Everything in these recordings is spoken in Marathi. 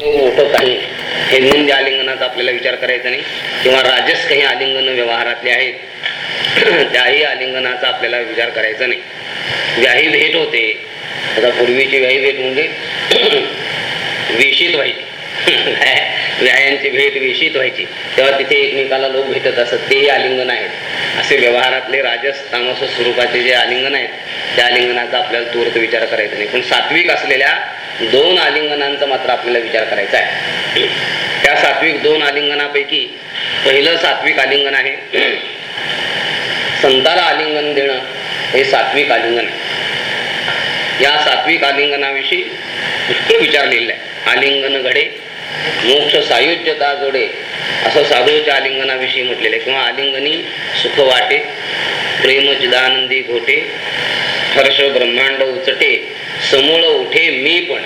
मोठं काही हेलमुंदी आलिंगनाचा आपल्याला विचार करायचा नाही. किंवा राजस काही आलिंगन व्यवहारातले आहेत त्याही आलिंगनाचा आपल्याला विचार करायचा नाही. व्याही भेट होते. आता पूर्वीची व्याही भेट म्हणजे वेशीत व्हायची. व्यायांची भेट वेशीत व्हायची. तेव्हा तिथे एकमेकाला लोक भेटत असत. तेही आलिंगन आहेत. असे व्यवहारातले राजस तामस स्वरूपाचे जे आलिंगन आहेत त्या आलिंगनाचा आपल्याला तूर्त विचार करायचा नाही. पण सात्विक असलेल्या दोन आलिंगनांचा मात्र आपल्याला विचार करायचा आहे. त्या सात्विक दोन आलिंगनापैकी पहिलं सात्विक आलिंगन आहे. संताला आलिंगन देणं हे सात्विक आलिंगन आहे. या सात्विक आलिंगनाविषयी पुष्कळ विचारलेलं आहे. आलिंगन घडे मोक्ष सायुज्यता जोडे असं साधूच्या आलिंगनाविषयी म्हटलेलं आहे. किंवा आलिंगनी सुख वाटे प्रेम चिदानंदी घोटे हर्ष ब्रह्मांड उचटे समूळ उठे मी पण.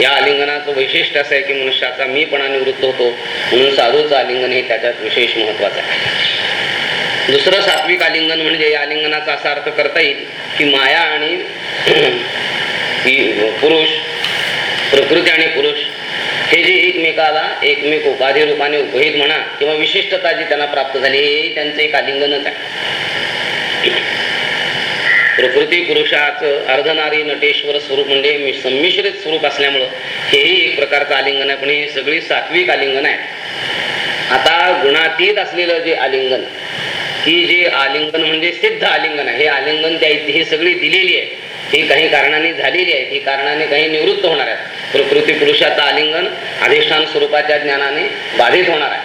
या आलिंगनाचं वैशिष्ट्य असं आहे की मनुष्याचा मी पणा निवृत्त होतो. म्हणून साधूचं आलिंगन हे त्याच्यात विशेष महत्वाचं आहे. दुसरं सात्विक आलिंगन म्हणजे या आलिंगनाचा असा अर्थ करता येईल की माया आणि पुरुष प्रकृती आणि पुरुष हे जे एकमेकाला एकमेक उपाधी रूपाने उपहित म्हणा किंवा विशिष्टता जी त्यांना प्राप्त झाली हे त्यांचं एक आलिंगनच आहे. प्रकृती पुरुषाचं अर्धनारी नटेश्वर स्वरूप म्हणजे मि- संमिश्रित स्वरूप असल्यामुळं हेही एक प्रकारचं आलिंगन आहे पण ही सगळी सात्विक आलिंगन आहे. आता गुणातीत असलेलं जे आलिंगन ही जे आलिंगन म्हणजे सिद्ध आलिंगन आहे. हे आलिंगन त्या ही सगळी दिलेली आहे. ही काही कारणाने झालेली आहे. ही कारणाने काही निवृत्त होणार आहे प्रकृती पुरुषाचं आलिंगन अधिष्ठान स्वरूपाच्या ज्ञानाने बाधित होणार आहे.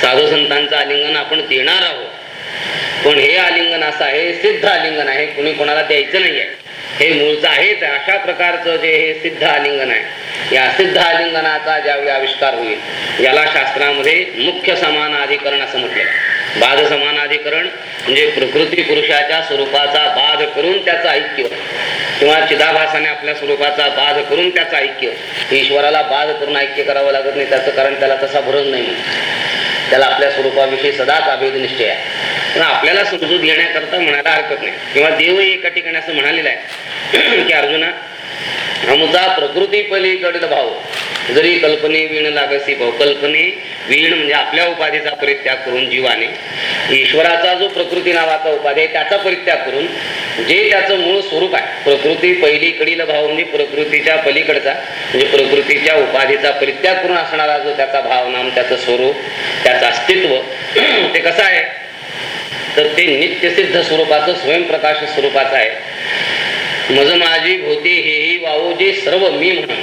साधू संतांचं आलिंगन आपण देणार आहोत. पण हे आलिंगन असं आहे सिद्ध आलिंगन आहे कुणी कोणाला द्यायचं नाही आहे हे मूळचं आहेच आहे. अशा प्रकारचं जे हे सिद्ध आलिंगन आहे या सिद्ध आलिंगनाचा ज्यावेळी आविष्कार होईल याला शास्त्रामध्ये मुख्य समानाधिकरण असं म्हटलं बाध समानाधिकरण म्हणजे प्रकृती पुरुषाच्या स्वरूपाचा बाध करून त्याचं ऐक्य. किंवा चिदाभासाने आपल्या स्वरूपाचा बाध करून त्याचं ऐक्य. ईश्वराला बाध करून ऐक्य करावं लागत नाही त्याचं कारण त्याला तसा भरून नाही. त्याला आपल्या स्वरूपाविषयी सदाच अभेद निश्चय आहे. पण आपल्याला समजूत घेण्याकरता म्हणायला हरकत नाही. किंवा देवही एका ठिकाणी असं म्हणालेलं आहे की अर्जुना आमचा प्रकृती पलीकडील भाव. जरी कल्पने वीण लागसी भाऊ कल्पने वीण म्हणजे आपल्या उपाधीचा परित्याग करून जीवाने ईश्वराचा जो प्रकृती नावाचा उपाधी आहे त्याचा परित्याग करून जे त्याचं मूळ स्वरूप आहे प्रकृती पहिलीकडील भाव म्हणजे प्रकृतीच्या पलीकडचा म्हणजे प्रकृतीच्या उपाधीचा परित्याग करून असणारा जो त्याचा भावनाम त्याचं स्वरूप त्याचं अस्तित्व ते कसं आहे? तर ते नित्यसिद्ध स्वरूपाचं स्वयंप्रकाश स्वरूपाचं आहे. मज माझी भोती हेही वाहू जे सर्व मी म्हणून.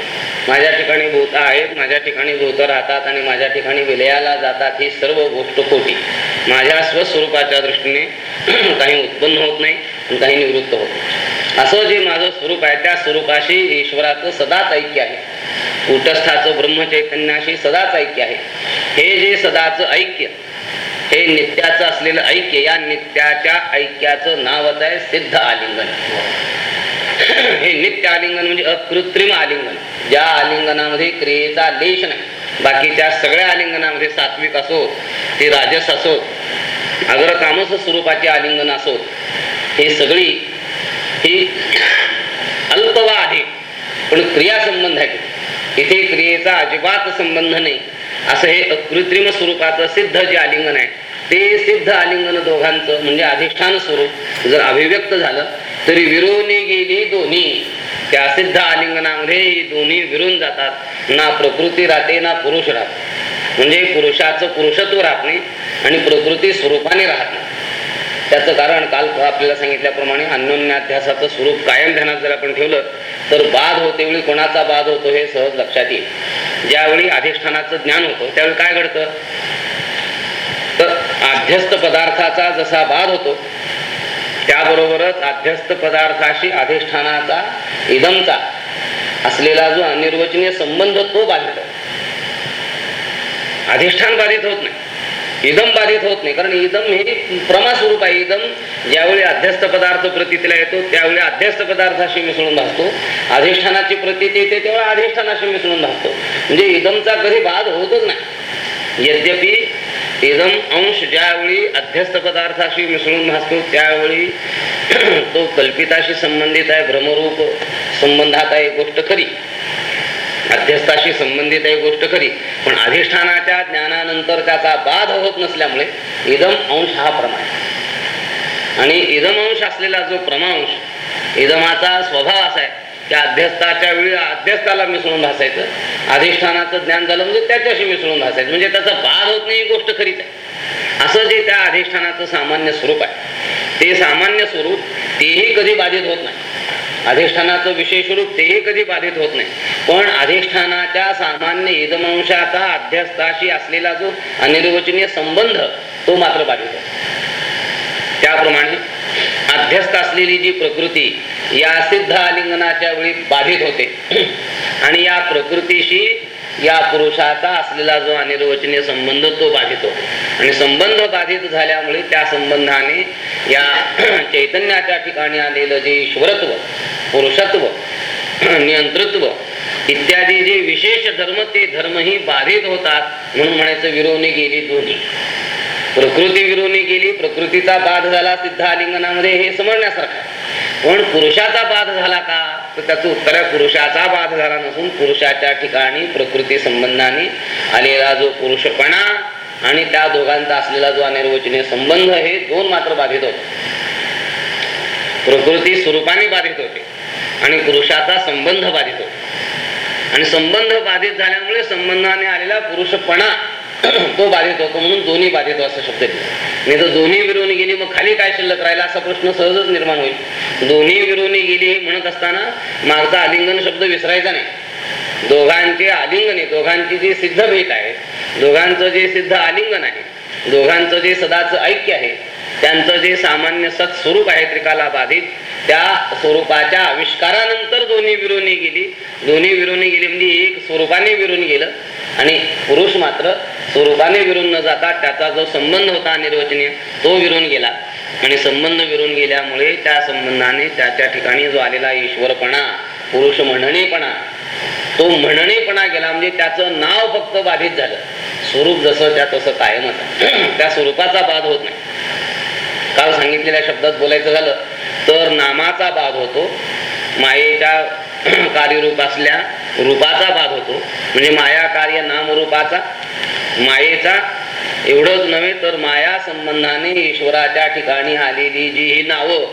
माझ्या ठिकाणी भूत आहेत माझ्या ठिकाणी भूत राहतात आणि माझ्या ठिकाणी विलयाला जातात ही सर्व गोष्ट खोटी. माझ्या स्वस्वरूपाच्या दृष्टीने काही उत्पन्न होत नाही. काही निवृत्त होत असं जे माझं स्वरूप आहे त्या स्वरूपाशी ईश्वराचं सदाच ऐक्य आहे. कुटस्थाचं ब्रह्मचैतन्याशी सदाच ऐक्य आहे. हे जे सदाचं ऐक्य हे नित्याचं असलेलं ऐक्य या नित्याच्या ऐक्याचं नावच आहे सिद्ध आलिंगन. हे नित्य आलिंगन म्हणजे अकृत्रिम आलिंगन. ज्या आलिंगनामध्ये क्रियेचा लेश नाही बाकीच्या सगळ्या आलिंगनामध्ये सात्विक असोत ते राजस असोत अग्र कामस स्वरूपाचे आलिंगन असोत हे सगळी ही अल्पवा आहे. पण क्रिया संबंध आहे. इथे क्रियेचा अजिबात संबंध नाही. असं हे अकृत्रिम स्वरूपाचं सिद्ध जे आलिंगन आहे ते सिद्ध आलिंगन दोघांचं म्हणजे अधिष्ठान स्वरूप जर अभिव्यक्त झालं तरी विरोनी गेली दोन्ही. त्या सिद्ध आलिंगनामध्ये ही दोन्ही विरून जातात. ना प्रकृती राहते ना पुरुष राहते. म्हणजे पुरुषाचं पुरुषत्व राहत नाही आणि प्रकृती स्वरूपाने राहत नाही. त्याचं कारण काल आपल्याला सांगितल्याप्रमाणे अन्योन्याध्यासाचं स्वरूप कायम ध्यानात जर आपण ठेवलं तर बाध होते वेळी कोणाचा बाध होतो हे सहज लक्षात येईल. ज्यावेळी अधिष्ठानाचं ज्ञान होतं त्यावेळी काय घडतं? तर अध्यस्त पदार्थाचा जसा बाध होतो त्याबरोबरच अध्यस्त पदार्थाशी अधिष्ठानाचा इदमचा असलेला जो अनिर्वचनीय संबंध तो बाधित अधिष्ठान बाधित होत नाही. इदम बाधित होत नाही. कारण इदम हे प्रमा स्वरूप आहे. इदम ज्यावेळी अध्यस्त पदार्थ प्रतीला येतो त्यावेळी अध्यस्त पदार्थाशी मिसळून भासतो. अधिष्ठानाची प्रतीती येते तेव्हा अधिष्ठानाशी मिसळून भासतो. म्हणजे इदमचा कधी बाध होतच नाही. यद्यपि इदम अंश ज्यावेळी अध्यस्त पदार्थाशी मिसळून भासतो त्यावेळी तो कल्पिताशी संबंधित आहे भ्रमरूप संबंधात आहे गोष्ट खरी. अध्यस्थाशी संबंधित आहे गोष्ट खरी. पण अधिष्ठानाच्या ज्ञानानंतर त्याचा बाध होत नसल्यामुळे इदम अंश हा प्रमाण. आणि इदम अंश असलेला जो प्रमांश इदमाचा स्वभाव असा आहे की अध्यस्थाच्या वेळी अध्यस्थाला मिसळून भासायचं अधिष्ठानाचं ज्ञान झालं म्हणजे त्याच्याशी मिसळून भासायचं. म्हणजे त्याचा बाध होत नाही ही गोष्ट खरीच आहे. असं जे त्या अधिष्ठानाचं सामान्य स्वरूप आहे ते सामान्य स्वरूप तेही कधी बाधित होत नाही. अधिष्ठानाचं विशेष स्वरूप तेही कधी बाधित होत नाही. पण अधिष्ठानाच्या सामान्य इदमांशाचा अध्यस्थाशी असलेला जो अनिर्वचनीय संबंध तो मात्र बाधित होतो. त्याप्रमाणे अध्यस्थ असलेली जी प्रकृती या सिद्ध आलिंगनाच्या वेळी बाधित होते. आणि या प्रकृतीशी या पुरुषाचा असलेला जो अनिर्वचनीय संबंध तो बाधितो. आणि संबंध बाधित झाल्यामुळे त्या संबंधाने या चैतन्याच्या ठिकाणी आलेलं जे ईश्वरत्व पुरुषत्व नियंतृत्व इत्यादी जे विशेष धर्म ते धर्मही बाधित होतात म्हणून म्हणायचं विरोधी गेली दोन्ही. प्रकृती विरोधी केली प्रकृतीचा बाध झाला सिद्ध आलिंगनामध्ये हे समजण्यासारखं. पण पुरुषाचा बाध झाला का? तर त्याचं उत्तर आहे पुरुषाचा बाध झाला नसून पुरुषाच्या ठिकाणी प्रकृती संबंधाने आलेला जो पुरुषपणा आणि त्या दोघांचा असलेला जो अनिर्वचनीय संबंध हे दोन मात्र बाधित होते. प्रकृती स्वरूपाने बाधित होते आणि पुरुषाचा संबंध बाधित होतो. आणि संबंध बाधित झाल्यामुळे संबंधाने आलेला पुरुषपणा तो बाधित होतो म्हणून दोन्ही बाधित असं शब्द मी तर दोन्ही विरोधी गेली मग खाली काय शिल्लक राहिला असा प्रश्न सहजच निर्माण होईल. दोन्ही विरोधी गेली म्हणत असताना मागचा आलिंगन शब्द विसरायचा नाही. दोघांचे आलिंगने दोघांची जी सिद्ध भेट आहे दोघांचं जे सिद्ध आलिंगन आहे दोघांचं जे सदाचं ऐक्य आहे त्यांचं जे सामान्य सत्स्वरूप आहे त्रिकाला बाधित त्या स्वरूपाच्या आविष्कारानंतर दोन्ही विरोधी गेली. दोन्ही विरोधी गेली म्हणजे एक स्वरूपाने विरून गेलं आणि पुरुष मात्र स्वरूपाने विरून न जाता त्याचा जो संबंध होता निर्वचनीय तो विरून गेला. आणि संबंध विरून गेल्यामुळे त्या संबंधाने त्याच्या ठिकाणी जो आलेला ईश्वरपणा पुरुष म्हणणेपणा तो म्हणणेपणा गेला म्हणजे त्याचं नाव फक्त बाधित झालं. स्वरूप जसं त्या तसं कायमच आहे. त्या स्वरूपाचा बाध होत नाही. काल सांगितलेल्या शब्दात बोलायचं झालं तर नामाचा बाध होतो मायेच्या कार्यरूप असल्या रूपाचा बाध होतो. म्हणजे माया कार्य नामरूपाचा मायेचा एवढंच नव्हे तर माया संबंधाने ईश्वराच्या ठिकाणी आलेली जी ही नावं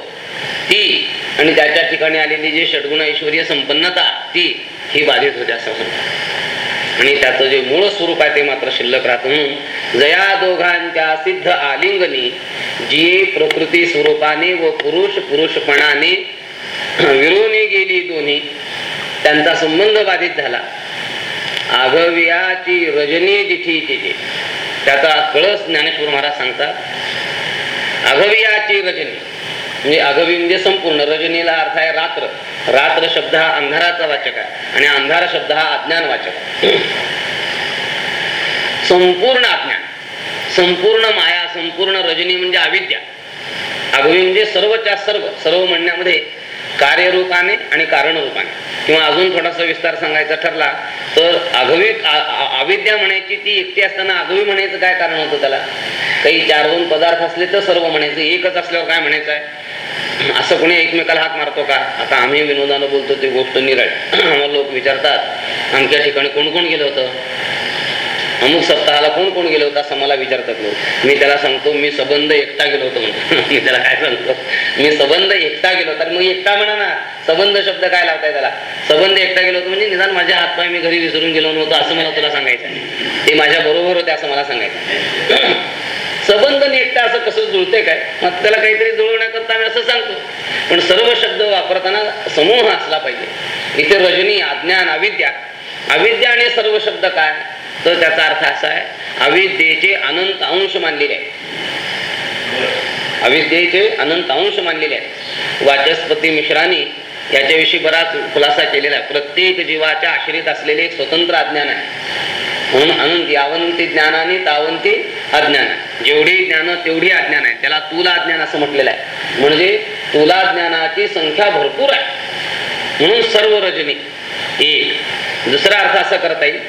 ती आणि त्याच्या ठिकाणी आलेली जी षडगुण ऐश्वर्य संपन्नता ती ही बाधित होते असं म्हणतात. आणि त्याचं जे मूळ स्वरूप आहे ते मात्र शिल्लक राहत. म्हणून जया दोघांच्या सिद्ध आलिंगनी जी प्रकृती स्वरूपाने व पुरुष पुरुषपणाने विरोनी गेली दोन्ही त्यांचा संबंध बाधित झाला. आघवियाची रजनी जिठी तिथे. त्याचा कळस ज्ञानेश्वर महाराज सांगतात अघवियाची रजनी. म्हणजे आघवी म्हणजे संपूर्ण रजनीला अर्थ आहे रात्र. रात्र शब्द हा अंधाराचा वाचक आहे आणि अंधार शब्द हा अज्ञान वाचक संपूर्ण अज्ञान संपूर्ण माया संपूर्ण रजनी म्हणजे अविद्या. आघवी म्हणजे सर्वच्या सर्व सर्व म्हणण्यामध्ये कार्यरूपाने आणि कारणरूपाने. किंवा अजून थोडासा विस्तार सांगायचा ठरला तर आघवी अविद्या म्हणायची ती एकटी असताना आघवी म्हणायचं काय कारण होतं त्याला? काही चार दोन पदार्थ असले तर सर्व म्हणायचं. एकच असल्यावर काय म्हणायचं आहे? असं कोणी एकमेकाला हात मारतो का? आता आम्ही विनोदानं बोलतो ती गोष्ट निराळ. आम्हाला लोक विचारतात आमच्या ठिकाणी कोण कोण गेलं होतं? अमुक सप्ताहाला कोण कोण गेलो होता असं मला विचारतात लोक. मी त्याला सांगतो मी सबंध एकटा गेलो होतो म्हणतो मी त्याला काय सांगतो? मी सबंध एकटा गेलो. तर मग एकटा म्हणा ना सबंध शब्द काय लावताय त्याला? सबंध एकटा गेलो होतो म्हणजे निदान माझ्या हातपाय मी घरी विसरून गेलो नव्हतो असं मला तुला सांगायचं ते माझ्या बरोबर होते असं मला सांगायचं सबंध आणि एकटा असं कसं जुळते काय? मग त्याला काहीतरी जुळवण्याकरता आम्ही असं सांगतो. पण सर्व शब्द वापरताना समूह असला पाहिजे. इथे रजनी अज्ञान अविद्या. अविद्या आणि सर्व शब्द काय? तर त्याचा अर्थ असा आहे अविद्येचे अनंत अंश मानलेले आहे अविद्येचे अनंत अंश मानलेले आहेत. वाचस्पती मिश्रांनी याच्याविषयी बराच खुलासा केलेला आहे. प्रत्येक जीवाच्या आश्रित असलेले एक स्वतंत्र अज्ञान आहे. म्हणून अनंत यावंती ज्ञानाने तावंती अज्ञान आहे. जेवढी ज्ञान तेवढी अज्ञान आहे. त्याला तुला अज्ञान असं म्हटलेलं आहे. म्हणजे तुला ज्ञानाची संख्या भरपूर आहे. म्हणून सर्व रजनी एक. दुसरा अर्थ असा करता येईल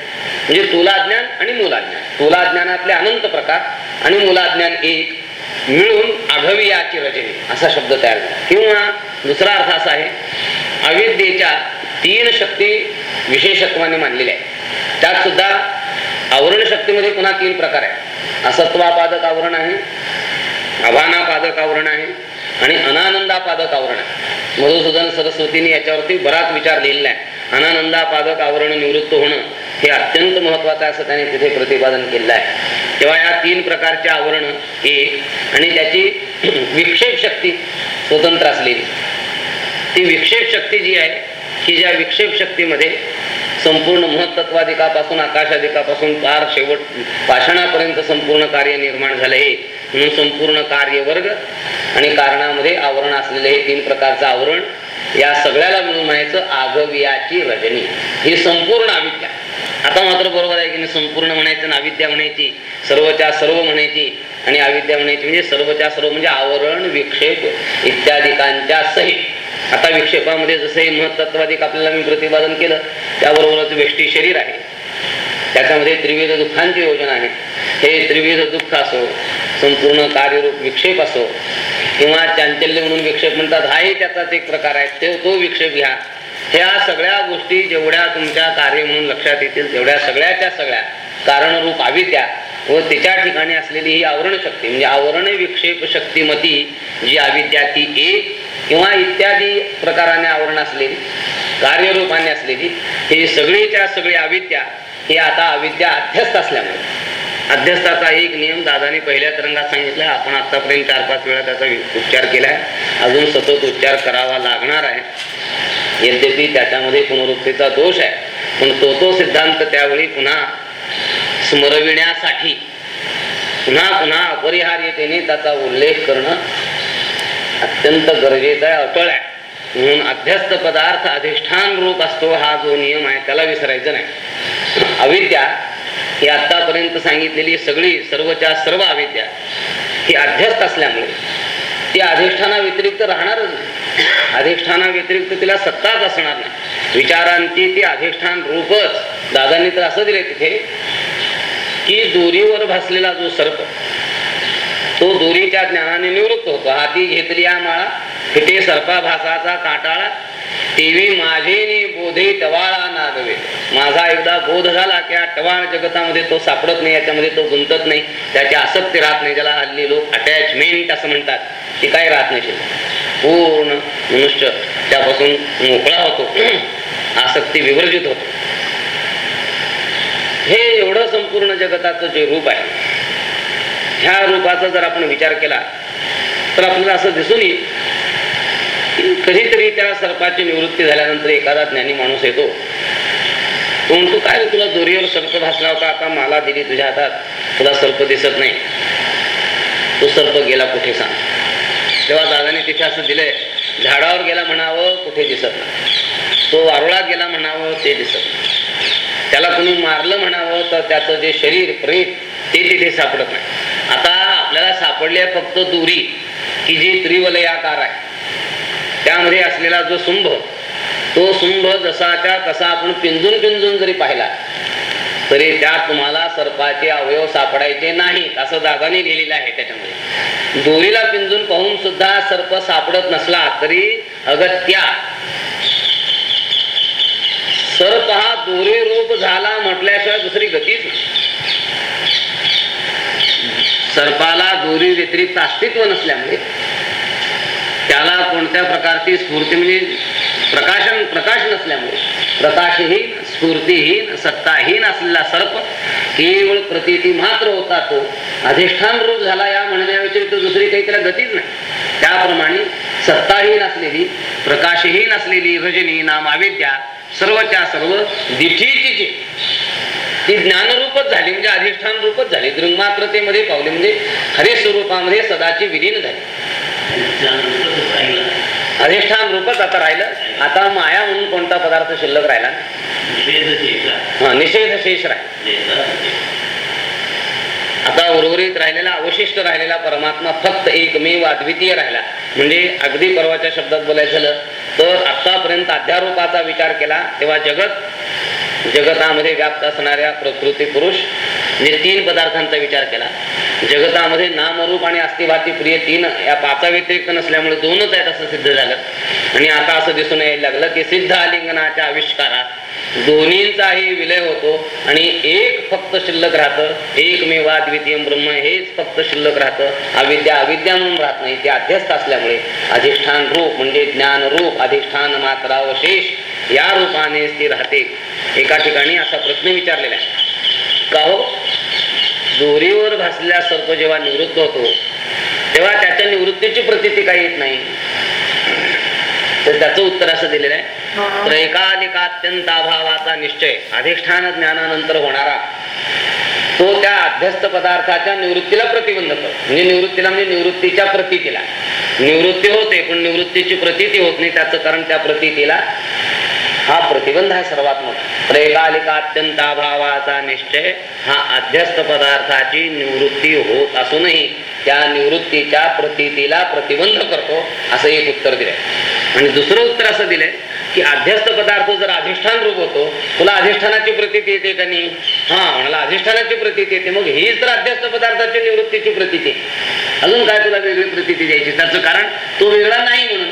म्हणजे तुलाज्ञान आणि मुलाज्ञान. तुलाज्ञानातले अनंत प्रकार आणि मुलाज्ञान एक. मिळून आघवियाची रचने असा शब्द तयार झाला. किंवा दुसरा अर्थ असा आहे अविद्येच्या तीन शक्ती विशेषत्वाने मानलेल्या आहेत. त्यात सुद्धा आवरण शक्तीमध्ये पुन्हा तीन प्रकार आहेत. असत्वापादक आवरण आहे अभानापादक आवरण आहे आणि अनानंदापादक आवरण आहे. मधुसूदन सरस्वतीने याच्यावरती बराच विचार लिहिलेला आहे. अनानंदापादक आवरण निवृत्त होणं हे अत्यंत महत्वाचं असं त्याने तिथे प्रतिपादन केलेलं आहे. तेव्हा या तीन प्रकारचे आवरण एक आणि त्याची विक्षेप शक्ती स्वतंत्र असलेली. ती विक्षेप शक्ती जी आहे की ज्या विक्षेप शक्तीमध्ये संपूर्ण महत्त्वाधिकापासून आकाशाधिकापासून पार शेवट पाषाणापर्यंत संपूर्ण कार्य निर्माण झालं हे. म्हणून संपूर्ण कार्यवर्ग आणि कारणामध्ये आवरण असलेले हे तीन प्रकारचं आवरण या सगळ्याला म्हणून म्हणायचं आगवियाची रजनी. ही संपूर्ण अविद्या. आता मात्र बरोबर आहे की नाही संपूर्ण म्हणायचं ना अविद्या म्हणायची सर्वच्या सर्व म्हणायची आणि अविद्या म्हणायची म्हणजे सर्वच्या सर्व म्हणजे आवरण विक्षेप इत्यादिकांच्या सहित. आता विक्षेपामध्ये जसे महत्त्वाधिक आपल्याला मी प्रतिपादन केलं त्याबरोबरच वेष्टी शरीर आहे. त्याच्यामध्ये त्रिविध दुःखांची योजना आहे. हे त्रिविध दुःख असो संपूर्ण कार्यरूप विक्षेप असो किंवा चांचल्य म्हणून विक्षेप म्हणतात हाही त्याचाच एक प्रकार आहे. तो विक्षेप घ्या. ह्या सगळ्या गोष्टी जेवढ्या तुमच्या कार्य म्हणून लक्षात येतील तेवढ्या सगळ्याच्या सगळ्या कारणरूप आवित्या व तिच्या ठिकाणी असलेली ही आवरण शक्ती म्हणजे आवरण विक्षेप शक्तिमती जी अविद्या ती एक किंवा इत्यादी प्रकाराने आवरण असलेली कार्यरूपाने असलेली ही सगळीच्या सगळी अविद्या ही आता अविद्या अध्यस्त असल्यामुळे. अध्यस्थाचा एक नियम दादाने पहिल्या तरंगात सांगितला. आपण आतापर्यंत चार पाच वेळा त्याचा उच्चार केलाय. अजून सतत उच्चार करावा लागणार आहे. यद्यपि त्याच्यामध्ये पुनरुक्तीचा दोष आहे. पण तो तो सिद्धांत त्यावेळी पुन्हा स्मरविण्यासाठी पुन्हा पुन्हा अपरिहार्यतेने त्याचा उल्लेख करणं अत्यंत गरजेचं आहे अटळ आहे. म्हणून अध्यस्त पदार्थ अधिष्ठान रूप असतो हा जो नियम आहे त्याला विसरायचं नाही. अविद्या ही आतापर्यंत सांगितलेली सगळी सर्वच्या सर्व अविद्या ही अध्यस्त असल्यामुळे ती अधिष्ठाना व्यतिरिक्त राहणारच नाही. अधिष्ठाना व्यतिरिक्त तिला सत्ताच असणार नाही. विचारांची ती अधिष्ठान रूपच. दादांनी तर असं दिले तिथे की दोरीवर भासलेला जो सर्प तो दोरीच्या ज्ञानाने निवृत्त होतो. हाती घेतली या माळा फिटे सर्पाभासाचा काटाळा. माझे बोधे टवाळा नागवे माझा एकदा बोध झाला की या टवाळ जगतामध्ये तो सापडत नाही याच्यामध्ये तो गुंतत नाही. त्याची आसक्ती राहत नाही ज्याला हल्ली लोक अटॅचमेंट असं म्हणतात. ती काय राहत नाही पूर्ण मनुष्य त्यापासून मोकळा होतो. आसक्ती विवर्जित होतो. हे एवढं संपूर्ण जगताचं जे रूप आहे ह्या रूपाचा जर आपण विचार केला तर आपल्याला असं दिसून येईल कधीतरी त्या सर्पाची निवृत्ती झाल्यानंतर एखादा ज्ञानी माणूस येतो. तो म्हणतो काय तुला दोरीवर सर्प भासला होता? आता मला दिली तुझ्या हातात. तुला सर्प दिसत नाही. तो सर्प गेला कुठे सांग. तेव्हा दादाने तिथे असं दिलंय झाडावर गेला म्हणावं कुठे दिसत नाही. तो वारुळात गेला म्हणावं ते दिसत नाही. त्याला कुणी मारलं म्हणावं तर त्याचं जे शरीर प्रेत ते तिथे सापडत नाही. आता आपल्याला सापडले फक्त दोरी. की जी त्रिवलयाकार आहे त्यामध्ये असलेला जो सुंभ तो सुंभ जसाच्या तसा आपण पिंजून पिंजून जरी पाहिला तरी त्यात तुम्हाला सर्पाचे अवयव सापडायचे नाहीत असं दादाने लिहिलेलं आहे त्याच्यामध्ये. दोरीला पिंजून पाहून सुद्धा सर्प सापडत नसला तरी अगत्या सर्प हा दोरी रूप झाला म्हटल्याशिवाय दुसरी गतीच सर्पाला दोरी व्यतिरिक्त अस्तित्व नसल्यामुळे त्याला कोणत्या प्रकारची स्फूर्ती म्हणजे प्रकाशन प्रकाश नसल्यामुळे. प्रकाशहीन स्फूर्तीहीन सत्ताहीन असलेला सर्प केवळ प्रतिती मात्र होता तो. अधिष्ठान रूप झाला या म्हणण्याव्यतिरिक्त दुसरी काही त्याला गतीच नाही. त्याप्रमाणे सत्ताहीन असलेली प्रकाशहीन असलेली रजनी नाम अविद्या सर्वच्या सर्व दिठीची जी ती ज्ञानरूपच झाली म्हणजे अधिष्ठान रूपच झाली. दृंगमात्रतेमध्ये पावले म्हणजे हरे स्वरूपामध्ये सदाची विलीन झाली. अधिष्ठान रूपच आता राहिलं. आता माया म्हणून कोणता पदार्थ शिल्लक राहिला? हा निषेध शेष राहील. आता उर्वरित राहिलेला अवशिष्ट राहिलेला परमात्मा फक्त एकमेव अद्वितीय राहिला. म्हणजे अगदी परवाच्या शब्दात बोलायचं झालं तर आतापर्यंत अध्यारोपाचा विचार केला तेव्हा जगत जगतामध्ये व्याप्त असणाऱ्या प्रकृती पुरुष तीन पदार्थांचा विचार केला. जगतामध्ये नामरूप आणि अस्थिभाती प्रिय तीन या पाचा व्यतिरिक्त नसल्यामुळे दोनच आहेत असं सिद्ध झालं. आणि आता असं दिसून यायला लागलं की सिद्ध आलिंगनाच्या आविष्कारात दोन्हींचाही विलय होतो आणि एक फक्त शिल्लक राहतं एकमेवा द्वितीय ब्रह्म हेच फक्त शिल्लक राहतं. अविद्या अविद्या म्हणून राहत नाही ते अध्यस्त असल्यामुळे अधिष्ठान रूप म्हणजे ज्ञान रूप अधिष्ठान मात्रावशेष या रूपाने ती राहते. एका ठिकाणी असा प्रश्न विचारलेला आहे. का हो? दोरीवर भासलेला सर्प जेव्हा निवृत्त होतो तेव्हा त्याच्या निवृत्तीची प्रतीती काही येत नाही. तर त्याचं उत्तर असं दिलेलं आहे. त्रैकालिकात्यंत अभावाचा निश्चय अधिष्ठान ज्ञानानंतर होणारा तो त्या अध्यस्त पदार्थाच्या निवृत्तीला प्रतिबंध करतो म्हणजे निवृत्तीला म्हणजे निवृत्तीच्या प्रतीतीला. निवृत्ती होते पण निवृत्तीची प्रतीती होत नाही. त्याचं कारण त्या प्रतीतीला हा प्रतिबंध आहे सर्वात मोठा. अत्यंत अभावाचा निश्चय हा अध्यस्त पदार्थाची निवृत्ती होत असूनही त्या निवृत्तीच्या प्रतीतीला प्रतिबंध करतो असं एक उत्तर दिले आणि दुसरं उत्तर असं दिलंय की अध्यस्त पदार्थ जर अधिष्ठान रूप होतो तुला अधिष्ठानाची प्रतीती येते का नाही? हा म्हणाला अधिष्ठानाची प्रतीती येते. मग हीच तर अध्यस्त पदार्थाची निवृत्तीची प्रतीती अजून काय तुला वेगळी प्रतीती द्यायची? त्याचं कारण तो वेगळा नाही म्हणून.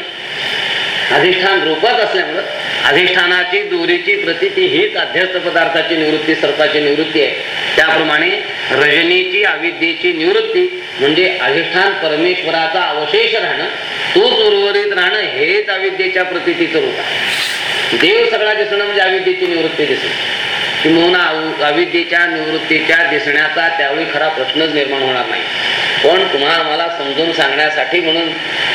अधिष्ठान रूपात असल्यामुळं अधिष्ठानाची दोरीची प्रतीती हीच अध्यस्त पदार्थाची निवृत्ती सर्पाची निवृत्ती आहे. त्याप्रमाणे रजनीची अविद्येची निवृत्ती म्हणजे अधिष्ठान परमेश्वराचा अवशेष राहणं तोच उर्वरित राहणं हेच अविद्येच्या प्रतीतीचं रूप आहे. देव सगळा दिसणं म्हणजे अविद्येची निवृत्ती दिसणं. किंवा अविद्येच्या निवृत्तीच्या दिसण्याचा त्यावेळी खरा प्रश्नच निर्माण होणार नाही. पण तुम्हाला मला समजून सांगण्यासाठी म्हणून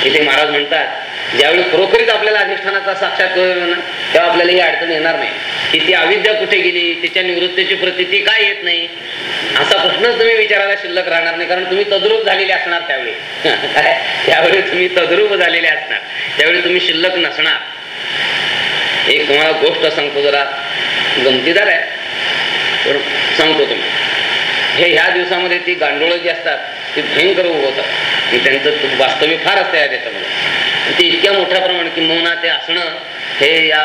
इथे महाराज म्हणतात ज्यावेळी खरोखरीच आपल्याला अधिष्ठानाचा साक्षात ना तेव्हा आपल्याला ही अडचण येणार नाही. की ती अविद्या कुठे गेली तिच्या निवृत्तीची प्रती काय येत नाही? असा प्रश्नच तुम्ही विचारायला शिल्लक राहणार नाही कारण तुम्ही तद्रूप झालेले असणार त्यावेळी. त्यावेळी तुम्ही तद्रूप झालेले असणार. त्यावेळी तुम्ही शिल्लक नसणार. एक तुम्हाला गोष्ट सांगतो जरा गमतीदार आहे पण सांगतो तुम्ही हे ह्या दिवसामध्ये ती गांडोळं जी असतात ती भयंकर उगवतात त्यांचं वास्तव्य फार असते या त्याच्यामध्ये ते इतक्या मोठ्या प्रमाणात किंबहुना ते असणं हे या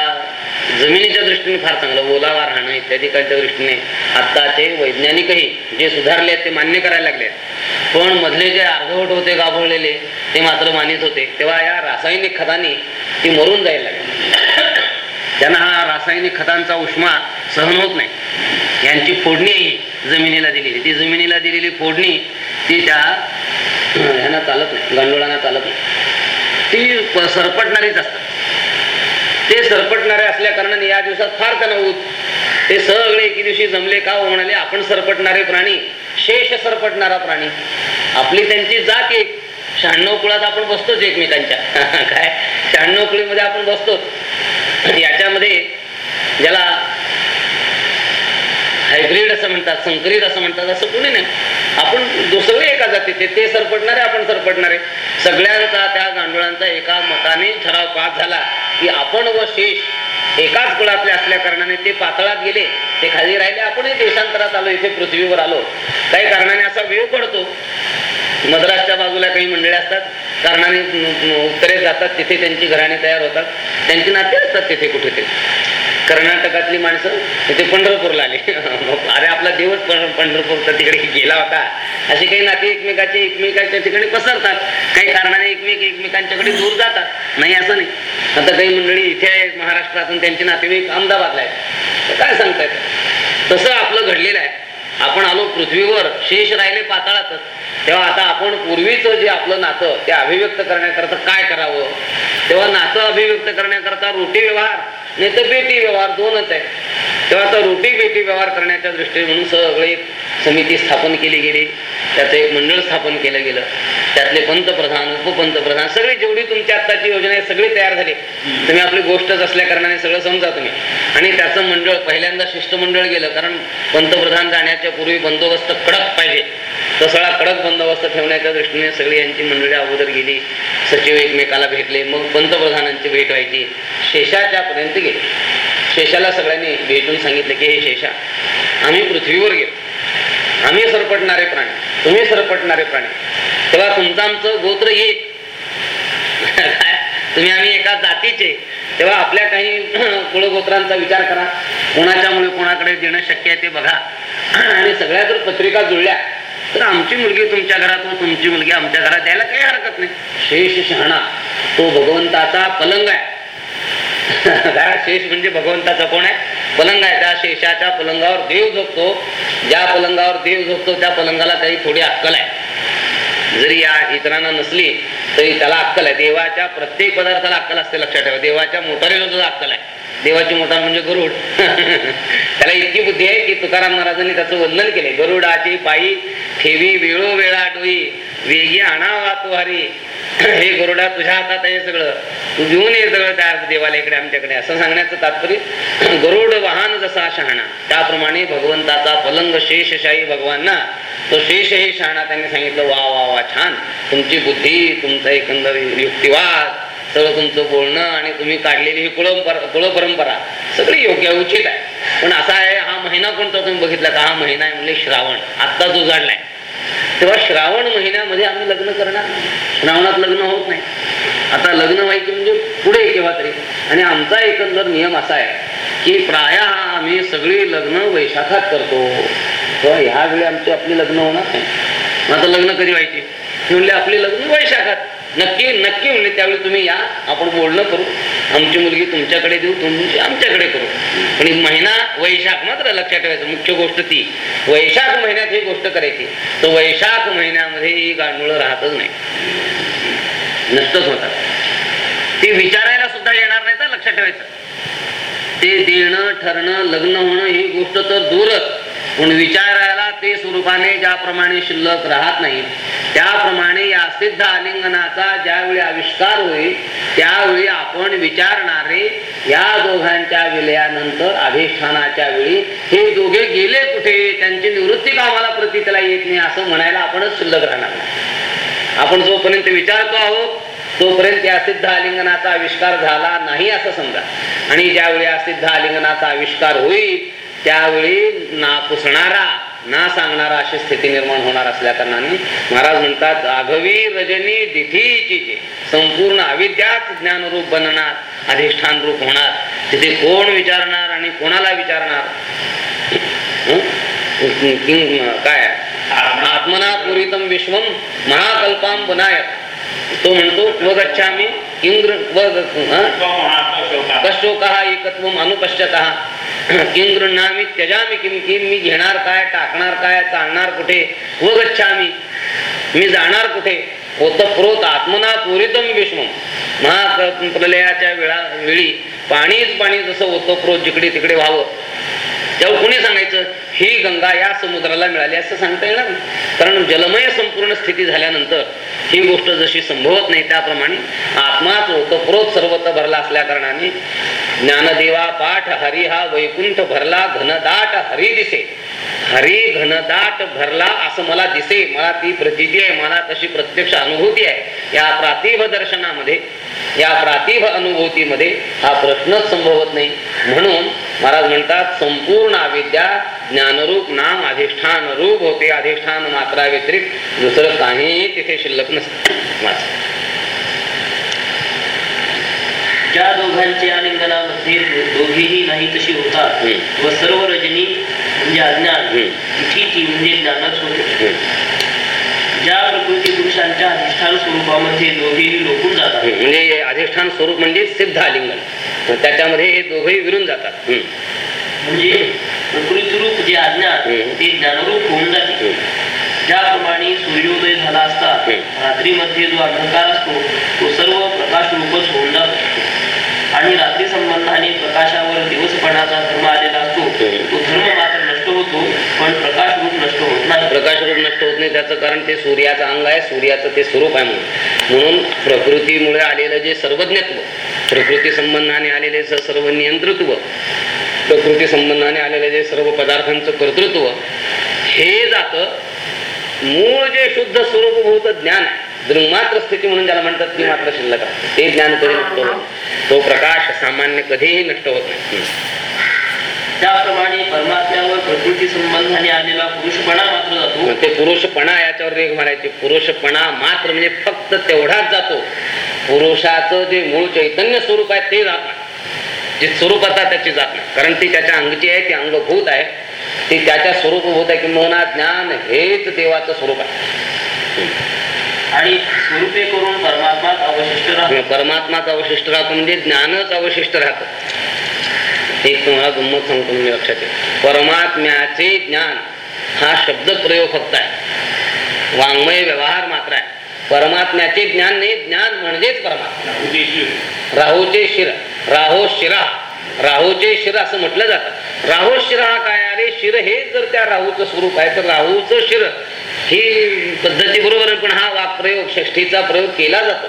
जमिनीच्या दृष्टीने फार चांगलं. ओलावा राहणं इत्यादिकांच्या दृष्टीने आत्ताचे वैज्ञानिकही जे सुधारले आहेत ते मान्य करायला लागले पण मधले जे अर्धवट होते गाभळलेले ते मात्र मानित होते. तेव्हा या रासायनिक खतांनी ती मरून जायला लागली. त्यांना हा रासायनिक खतांचा उष्मा सहन होत नाही. यांची फोडणी ही जमिनीला दिलेली ती जमिनीला दिलेली फोडणी ती त्या ह्यांना चालत नाही गांडोळांना चालत नाही. ती सरपटणारीच असतात. ते सरपटणारे असल्या कारणाने या दिवसात फार त्यांना ते सगळे एके दिवशी जमले का हो म्हणाले आपण सरपटणारे प्राणी शेष सरपटणारा प्राणी. आपली त्यांची जात एक. शहाण्णव कुळात आपण बसतोच एकमेकांच्या. काय? शहाण्णव कुळीमध्ये आपण बसतोच. याच्यामध्ये ज्याला हायब्रिड असं म्हणतात संकरित असं म्हणतात असं कुणी नाही. आपण दुसरे एका जातीचे ते सरपटणारे आपण सरपटणारे. सगळ्यांचा त्या गांडुळांचा एका मताने ठराव पास झाला की आपण व शेष एकाच कुळातले असल्या कारणाने ते पातळात गेले ते खाली राहिले आपणही देशांतरात आलो इथे पृथ्वीवर आलो. काही कारणाने असा वेळ पडतो. मद्रासच्या बाजूला काही मंडळी असतात कारणाने उत्तरेत जातात तिथे त्यांची घराणे तयार होतात. त्यांची नाते असतात तिथे कुठेतरी. कर्नाटकातली माणसं तिथे पंढरपूरला आली. अरे आपला देवच पंढरपूरचा तिकडे गेला होता. अशी काही नाते एकमेकाचे एकमेकाच्या ठिकाणी पसरतात. काही कारणाने एकमेक एकमेकांच्याकडे दूर जातात. नाही असं नाही. आता काही मंडळी इथे आहेत महाराष्ट्रातून त्यांचे नातेवाईक अहमदाबादला आहेत. काय सांगतायत? तसं आपलं घडलेलं आहे. आपण आलो पृथ्वीवर शेष राहिले पाताळातच. तेव्हा आता आपण पूर्वीचं जे आपलं नातं ते अभिव्यक्त करण्याकरता काय करावं? तेव्हा नातं अभिव्यक्त करण्याकरता रोटी व्यवहार नाही तर बेटी व्यवहार दोनच आहे. तेव्हा आता रोटी बेटी व्यवहार करण्याच्या दृष्टीने म्हणून सगळे समिती स्थापन केली गेली. त्याचं एक मंडळ स्थापन केलं गेलं. त्यातले पंतप्रधान उपपंतप्रधान सगळी जेवढी तुमची आत्ताची योजना आहे सगळी तयार झाली. तुम्ही आपली गोष्टच असल्या कारणाने सगळं समजा तुम्ही. आणि त्याचं मंडळ पहिल्यांदा शिष्टमंडळ गेलं कारण पंतप्रधान जाण्याच्या पूर्वी बंदोबस्त कडक पाहिजे. सगळा कडक बंदोबस्त ठेवण्याच्या दृष्टीने सगळी यांची मंडळी अगोदर गेली सचिव एकमेकाला भेटले मग पंतप्रधानांची भेट व्हायची. शेषाच्या पर्यंत गेले. शेषाला सगळ्यांनी भेटून सांगितलं की हे शेषा आम्ही पृथ्वीवर गेलो. आम्ही सरपटणारे प्राणी. तुम्ही सरपटणारे प्राणी. तेव्हा तुमचं आमचं गोत्र येत तुम्ही आम्ही एका जातीचे. तेव्हा आपल्या काही कुळगोत्रांचा विचार करा. कोणाच्यामुळे कोणाकडे देणं शक्य आहे ते बघा. आणि सगळ्या जर पत्रिका जुळल्या तर आमची मुलगी तुमच्या घरात व तुमची मुलगी आमच्या घरात यायला काही हरकत नाही. शेष शहाणा. तो भगवंताचा पलंग आहे. घरात शेष म्हणजे भगवंताचा कोण आहे? पलंग आहे. त्या शेषाच्या पलंगावर देव झोपतो. ज्या पलंगावर देव झोपतो त्या पलंगाला काही थोडी अक्कल आहे. जरी या इतरांना नसली तरी त्याला अक्कल आहे. देवाच्या प्रत्येक पदार्थाला अक्कल असते लक्षात ठेवा. देवाच्या मोटारीला सुद्धा अक्कल आहे. देवाची मोटार म्हणजे गरुड. त्याला इतकी बुद्धी आहे की तुकाराम महाराजांनी त्याचं वर्णन केले. गरुडाची पायी ठेवी वेळो वेळा डोई. वेगी आणावा तुहारी हे गरुडा तुझ्या हातात आहे सगळं. तू घेऊन ये सगळं त्या देवाला इकडे आमच्याकडे. असं सांगण्याचं तात्पर्य गरुड वाहन जसा शहाणा. त्याप्रमाणे भगवंताचा पलंग शेषशाही भगवान तो शेष हे शहाणा त्यांनी सांगितलं वा वा वा छान. तुमची बुद्धी तुमचा एकंदर युक्तिवाद सगळं तुमचं बोलणं आणि तुम्ही काढलेली ही कुळ कुळ परंपरा सगळी योग्य उचित आहे. पण असा आहे हा महिना कोणता तुम्ही बघितला का? हा महिना आहे म्हणजे श्रावण. आत्ताच उजाडलाय तेव्हा श्रावण महिन्यामध्ये आम्ही लग्न करणार. श्रावणात लग्न होत नाही. आता लग्न व्हायचे म्हणजे पुढे केव्हा तरी. आणि आमचा एकंदर नियम असा आहे की प्राय आम्ही सगळी लग्न वैशाखात करतो. तेव्हा ह्यावेळी आमची आपली लग्न होणार नाही. आता लग्न कधी व्हायची? म्हणले आपली लग्न वैशाखात. नक्की नक्की म्हणजे त्यावेळी तुम्ही या आपण बोलणं करू. आमची मुलगी तुमच्याकडे देऊ तुमची आमच्याकडे करू. पण महिना वैशाख मात्र लक्षात ठेवायचं. मुख्य गोष्ट ती वैशाख महिन्यात ही गोष्ट करायची. तर वैशाख महिन्यामध्ये ही गांडूळ राहतच नाही. नष्टच होतात. ती विचारायला सुद्धा येणार नाही तर लक्षात ठेवायचं. ते देणं ठरणं लग्न होणं ही गोष्ट तर दूरच. पण विचारायला ते स्वरूपाने ज्याप्रमाणे शिल्लक राहत नाही त्याप्रमाणे या सिद्ध आलिंगनाचा ज्यावेळी आविष्कार होईल त्यावेळी आपण विचारणारे या दोघांच्या विलयानंतर अधिष्ठानाच्या वेळी हे दोघे गेले कुठे? त्यांची निवृत्ती कामाला प्रतीला येत नाही? असं म्हणायला आपणच शिल्लक राहणार आपण जोपर्यंत विचारतो आहोत तोपर्यंत या सिद्ध आलिंगनाचा आविष्कार झाला नाही असं समजा. आणि ज्यावेळी या सिद्ध आलिंगनाचा आविष्कार होईल त्यावेळी ना पुसणारा ना सांगणारा अशी स्थिती निर्माण होणार असल्या कारणाने महाराज म्हणतात आघवी रजनी दिठीची जे. संपूर्ण अविद्याच ज्ञानरूप बनणार अधिष्ठान रूप होणार. तिथे कोण विचारणार आणि कोणाला विचारणार? काय? आत्मना पुरीतम विश्वम महाकल्पाम बनायत तो म्हणतो व गच्छामी इंग्र व कशोक एकत्व अनुपश्यत। किं गृह्णामी त्यजामी किम किम मी घेणार काय टाकणार काय चालणार कुठे व गच्छामी मी जाणार कुठे? ओतप्रोत आत्मना पुरितम विष्णू। महाप्रलयाच्या वेळा वेळी पाणीच पाणी जसं ओतप्रोत जिकडे तिकडे व्हावं तेव्हा कुणी सांगायचं? ही गंगा या समुद्राला मिळाली असं सांगता येणार नाही. कारण जलमय संपूर्ण स्थिती झाल्यानंतर ही गोष्ट जशी संभवत नाही त्याप्रमाणे आत्माच ओतप्रोत सर्वत्र भरला असल्या कारणाने ज्ञानदेवा पाठ हरी हा वैकुंठ भरला घनदाट हरी दिसे. हरी घनदाट भरला असं मला दिसे. मला ती प्रचिती आहे मला तशी प्रत्यक्ष अनुभूती आहे. या प्रातिभ दर्शनामध्ये या प्रातिभ अनुभूतीमध्ये हा प्रश्नच संभवत नाही. म्हणून महाराज म्हणतात संपूर्ण अविद्या ज्ञान ज्ञानरूप नाम अधिष्ठान रूप होते अधिष्ठान मात्रा व्यतिरिक्त दुसरं काही तिथे शिल्लक नसतं. ज्या दोघांच्या आलिंगनामध्ये दोघेही नाही तशी होतात. व सर्व रजनी म्हणजे अज्ञान म्हणजे ज्ञानच होते. ज्या प्रकृती पुरुषांच्या अधिष्ठान स्वरूपामध्ये दोघेही लोकून जातात. म्हणजे अधिष्ठान स्वरूप म्हणजे सिद्ध आलिंगन त्याच्यामध्ये हे दोघेही विरून जातात. म्हणजे प्रकृती रूप जे हम्म. ते ज्ञानरूप होऊन जाते. ज्याप्रमाणे सूर्योदय झाला असता. रात्रीमध्ये जो अंधकार असतो तो सर्व प्रकाश रूपच होऊन जातो आणि रात्री संबंधाने प्रकाशावर दिवसपणाचा धर्म आलेला असतो. तो धर्म मात्र नष्ट होतो पण प्रकाश रूप नष्ट होत नाही प्रकाश रूप नष्ट होत नाही त्याचं कारण ते सूर्याचं अंग आहे सूर्याचं ते स्वरूप आहे म्हणून म्हणून प्रकृतीमुळे आलेलं जे सर्वज्ञत्व प्रकृती संबंधाने आलेले सर्व नियंतृत्व प्रकृती संबंधाने आलेले जे सर्व पदार्थांचं कर्तृत्व हे जातं मूळ जे शुद्ध स्वरूपभूत ज्ञान दृंगमात्र स्थिती म्हणून ज्याला म्हणतात ती मात्र शिल्लक ते ज्ञान कधी नष्ट होत. तो प्रकाश सामान्य कधीही नष्ट होत नाही. त्याप्रमाणे परमात्म्यावर प्रकृती संबंधाने आलेला पुरुषपणा मात्र जातो. ते पुरुषपणा याच्यावर रेग मारायचे. पुरुषपणा मात्र म्हणजे फक्त तेवढाच जातो. पुरुषाचं जे मूळ चैतन्य स्वरूप आहे ते जात नाही. जे स्वरूपाचा त्याची जात नाही. कारण ती त्याच्या अंगची आहे ती अंगभूत आहे. ती त्याच्या स्वरूपभूत आहे की मना ज्ञान हेच देवाचं स्वरूप आहे. आणि स्वरूपे करून परमात्माच अवशिष्ट राहतो परमात्माच अवशिष्ट राहतो म्हणजे ज्ञानच अवशिष्ट राहतं. एक तुम्हाला गंमत सांगतो मी लक्षात ठेव परमात्म्याचे ज्ञान हा शब्द प्रयोग फक्त आहे. वाङ्मय व्यवहार मात्र आहे. परमात्म्याचे ज्ञान नाही ज्ञान म्हणजेच परमात्मा. राहूचे शिर. राहो शिरा. राहूचे शिर असं म्हटलं जातं. राहो शिरा हा काय? अरे शिर हे जर त्या राहूचं स्वरूप आहे तर राहूचं शिर. ही पद्धती बरोबर पण हा वाक्प्रयोग षष्ठीचा प्रयोग केला जातो.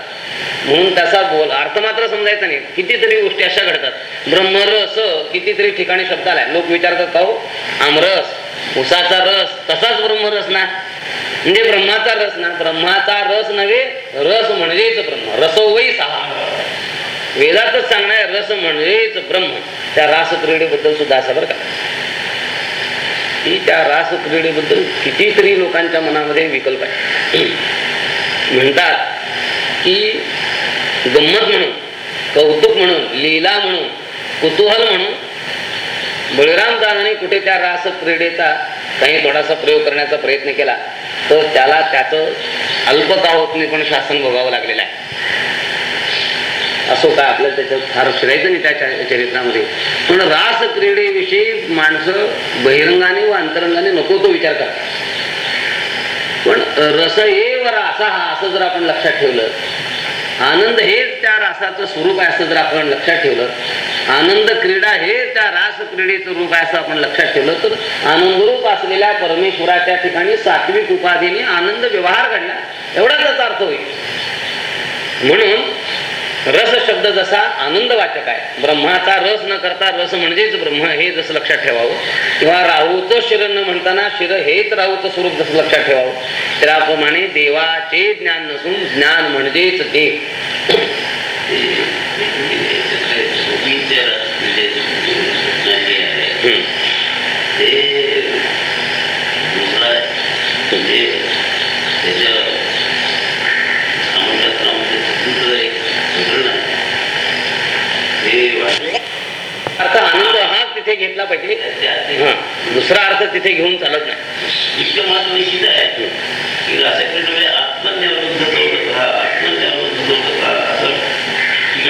म्हणून त्याचा बोल अर्थ मात्र समजायचा नाही. कितीतरी गोष्टी अशा घडतात. ब्रह्मरस कितीतरी ठिकाणी शब्द आलाय लोक विचारतात का हो आमरस उसाचा रस तसाच ब्रह्मरस ना? म्हणजे ब्रह्माचा रस ना? ब्रह्माचा रस नव्हे रस म्हणजेच ब्रह्म. रसोवै सहा. वेदातच सांगणार रस म्हणजेच ब्रह्म. त्या रास क्रीडेबद्दल सुद्धा असं बरं का? की त्या रास क्रीडेबद्दल कितीतरी लोकांच्या मनामध्ये विकल्प आहे. म्हणतात की गंमत म्हणून कौतुक म्हणून लीला म्हणून कुतूहल म्हणून बळीराम दादाने कुठे त्या रास क्रीडेचा काही थोडासा प्रयोग करण्याचा प्रयत्न केला तर त्याला त्याचं अल्पकाळोत्मी पण शासन भोगावं लागलेलं आहे. असो काय आपल्याला त्याच्यात फार शिरायचं नाही त्या चरित्रामध्ये. पण रास क्रीडेविषयी माणसं बहिरंगाने व अंतरंगाने नको तो विचार करतात पण रस एव रासा हा असं जर आपण लक्षात ठेवलं आनंद हेच त्या रासाचं स्वरूप आहे असं जर आपण लक्षात ठेवलं आनंद क्रीडा हे त्या रास क्रीडेचं रूप आहे असं आपण लक्षात ठेवलं तर आनंदरूप असलेल्या परमेश्वराच्या ठिकाणी सात्विक उपाधीने आनंद व्यवहार घडला. एवढाच त्याचा अर्थ होईल. म्हणून रस शब्द जसा आनंदवाचक आहे. ब्रह्माचा रस न करता रस म्हणजेच ब्रह्म हे जसं लक्षात ठेवावं. किंवा राहूचं शिर न म्हणताना शिर हेच राहूचं स्वरूप जसं लक्षात ठेवावं. त्याप्रमाणे देवाचे ज्ञान नसून ज्ञान म्हणजेच देव हम्म. अर्थ आनंद हा तिथे घेतला पाहिजे. हा. दुसरा अर्थ तिथे घेऊन चालत नाही. हा हा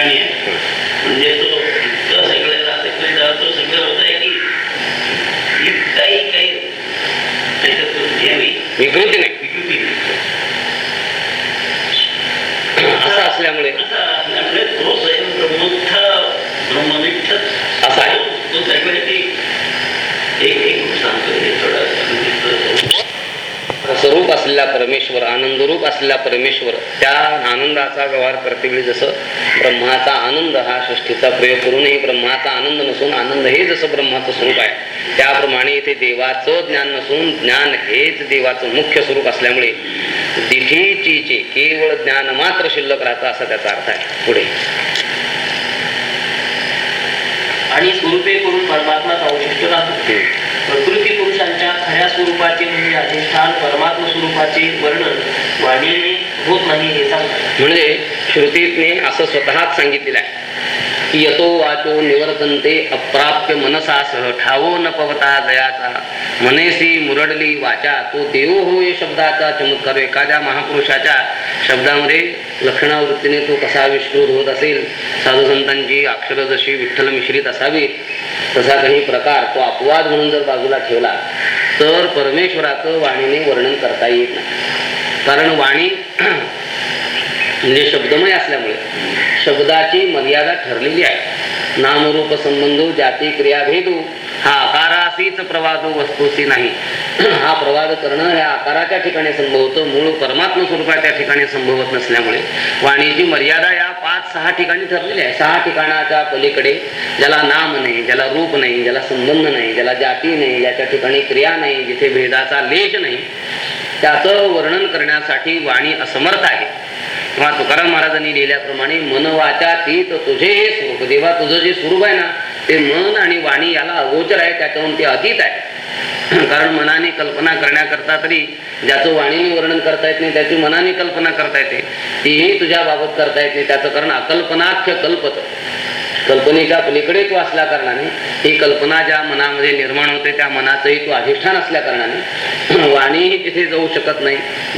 आहे. म्हणजे तो इतकं सगळं रासायनिक तो सगळं होत आहे की इतकाही काही त्याच्यात हे नाही विकृती नाही विकृती नाही. असं असल्यामुळे असा असल्यामुळे तो स्वयं ब्रह्मोत्थ ब्रह्मनिष्ठ असा आहे. तो सगळ्याची एक एक सांगतो हे थोडं स्वरूप असलेला परमेश्वर आनंदरूप असलेला परमेश्वर त्या आनंदाचा व्यवहार करते वेळी जसं ब्रह्माचा आनंद हा षष्ठीचा प्रयोग करूनही ब्रह्माचा आनंद नसून आनंद हे जसं ब्रह्माचं स्वरूप आहे त्याप्रमाणे इथे देवाचं ज्ञान नसून ज्ञान हेच देवाचं मुख्य स्वरूप असल्यामुळे दिठीचीचे केवळ ज्ञान मात्र शिल्लक राहतं असा त्याचा अर्थ आहे. पुढे. आणि स्वरूपे करून परमात्माच अवशिष्ट राहतो. हम्म. प्रकृती खऱ्या स्वरूपाचे म्हणजे अधिष्ठान परमात्म स्वरूपाचे वर्णन वाणीने होत नाही हे सांगतात. म्हणजे श्रुतीने असं स्वतःच सांगितलेलं आहे. की यतो वाचो निवर्तनते अप्राप्य मनसासह ठावो न पवता जयाचा मनेसी मुरडली वाचा तो देव हो या शब्दाचा चमत्कार. एखाद्या महापुरुषाच्या शब्दामध्ये लक्षणावृत्तीने तो कसा विष्णूत होत असेल? साधू संतांची अक्षर जशी विठ्ठल मिश्रित असावी तसा काही प्रकार तो अपवाद म्हणून जर बाजूला ठेवला तर परमेश्वराचं वाणीने वर्णन करता येत नाही. कारण वाणी म्हणजे शब्दमय असल्यामुळे शब्दाची मर्यादा ठरलेली आहे. नामरूप संबंधो जाती क्रियाभेदू हा आकारासीच प्रवाद वस्तूसी नाही. हा प्रवाद करणं ह्या आकाराच्या ठिकाणी संभवतं मूळ परमात्म स्वरूपाच्या ठिकाणी संभवत नसल्यामुळे. वाणीची मर्यादा या पाच सहा ठिकाणी ठरलेली आहे. सहा ठिकाणाच्या पलीकडे ज्याला नाम नाही ज्याला रूप नाही ज्याला संबंध नाही ज्याला जाती नाही ज्याच्या ठिकाणी क्रिया नाही जिथे भेदाचा लेश नाही त्याचं वर्णन करण्यासाठी वाणी असमर्थ आहे. किंवा तुकाराम महाराजांनी लिहिल्याप्रमाणे मन वाचा तीत तुझे हे स्वरूप देवा तुझं जे स्वरूप आहे ना ते मन आणि वाणी याला अगोचर आहे त्याच्याहून ते अतीत आहे. कारण मनाने कल्पना करण्याकरता तरी ज्याचं वाणीने वर्णन करता येत नाही त्याची मनाने कल्पना करता येते. तीही तुझ्या बाबत करता नाही त्याचं कारण अकल्पनाख्य कल्पत. कल्पनेच्या पलीकडे तू असल्या कारणाने ही कल्पना ज्या मनामध्ये निर्माण होते त्या मनाचंही तू अधिष्ठान असल्या कारणाने वाणीही तिथे जाऊ शकत नाही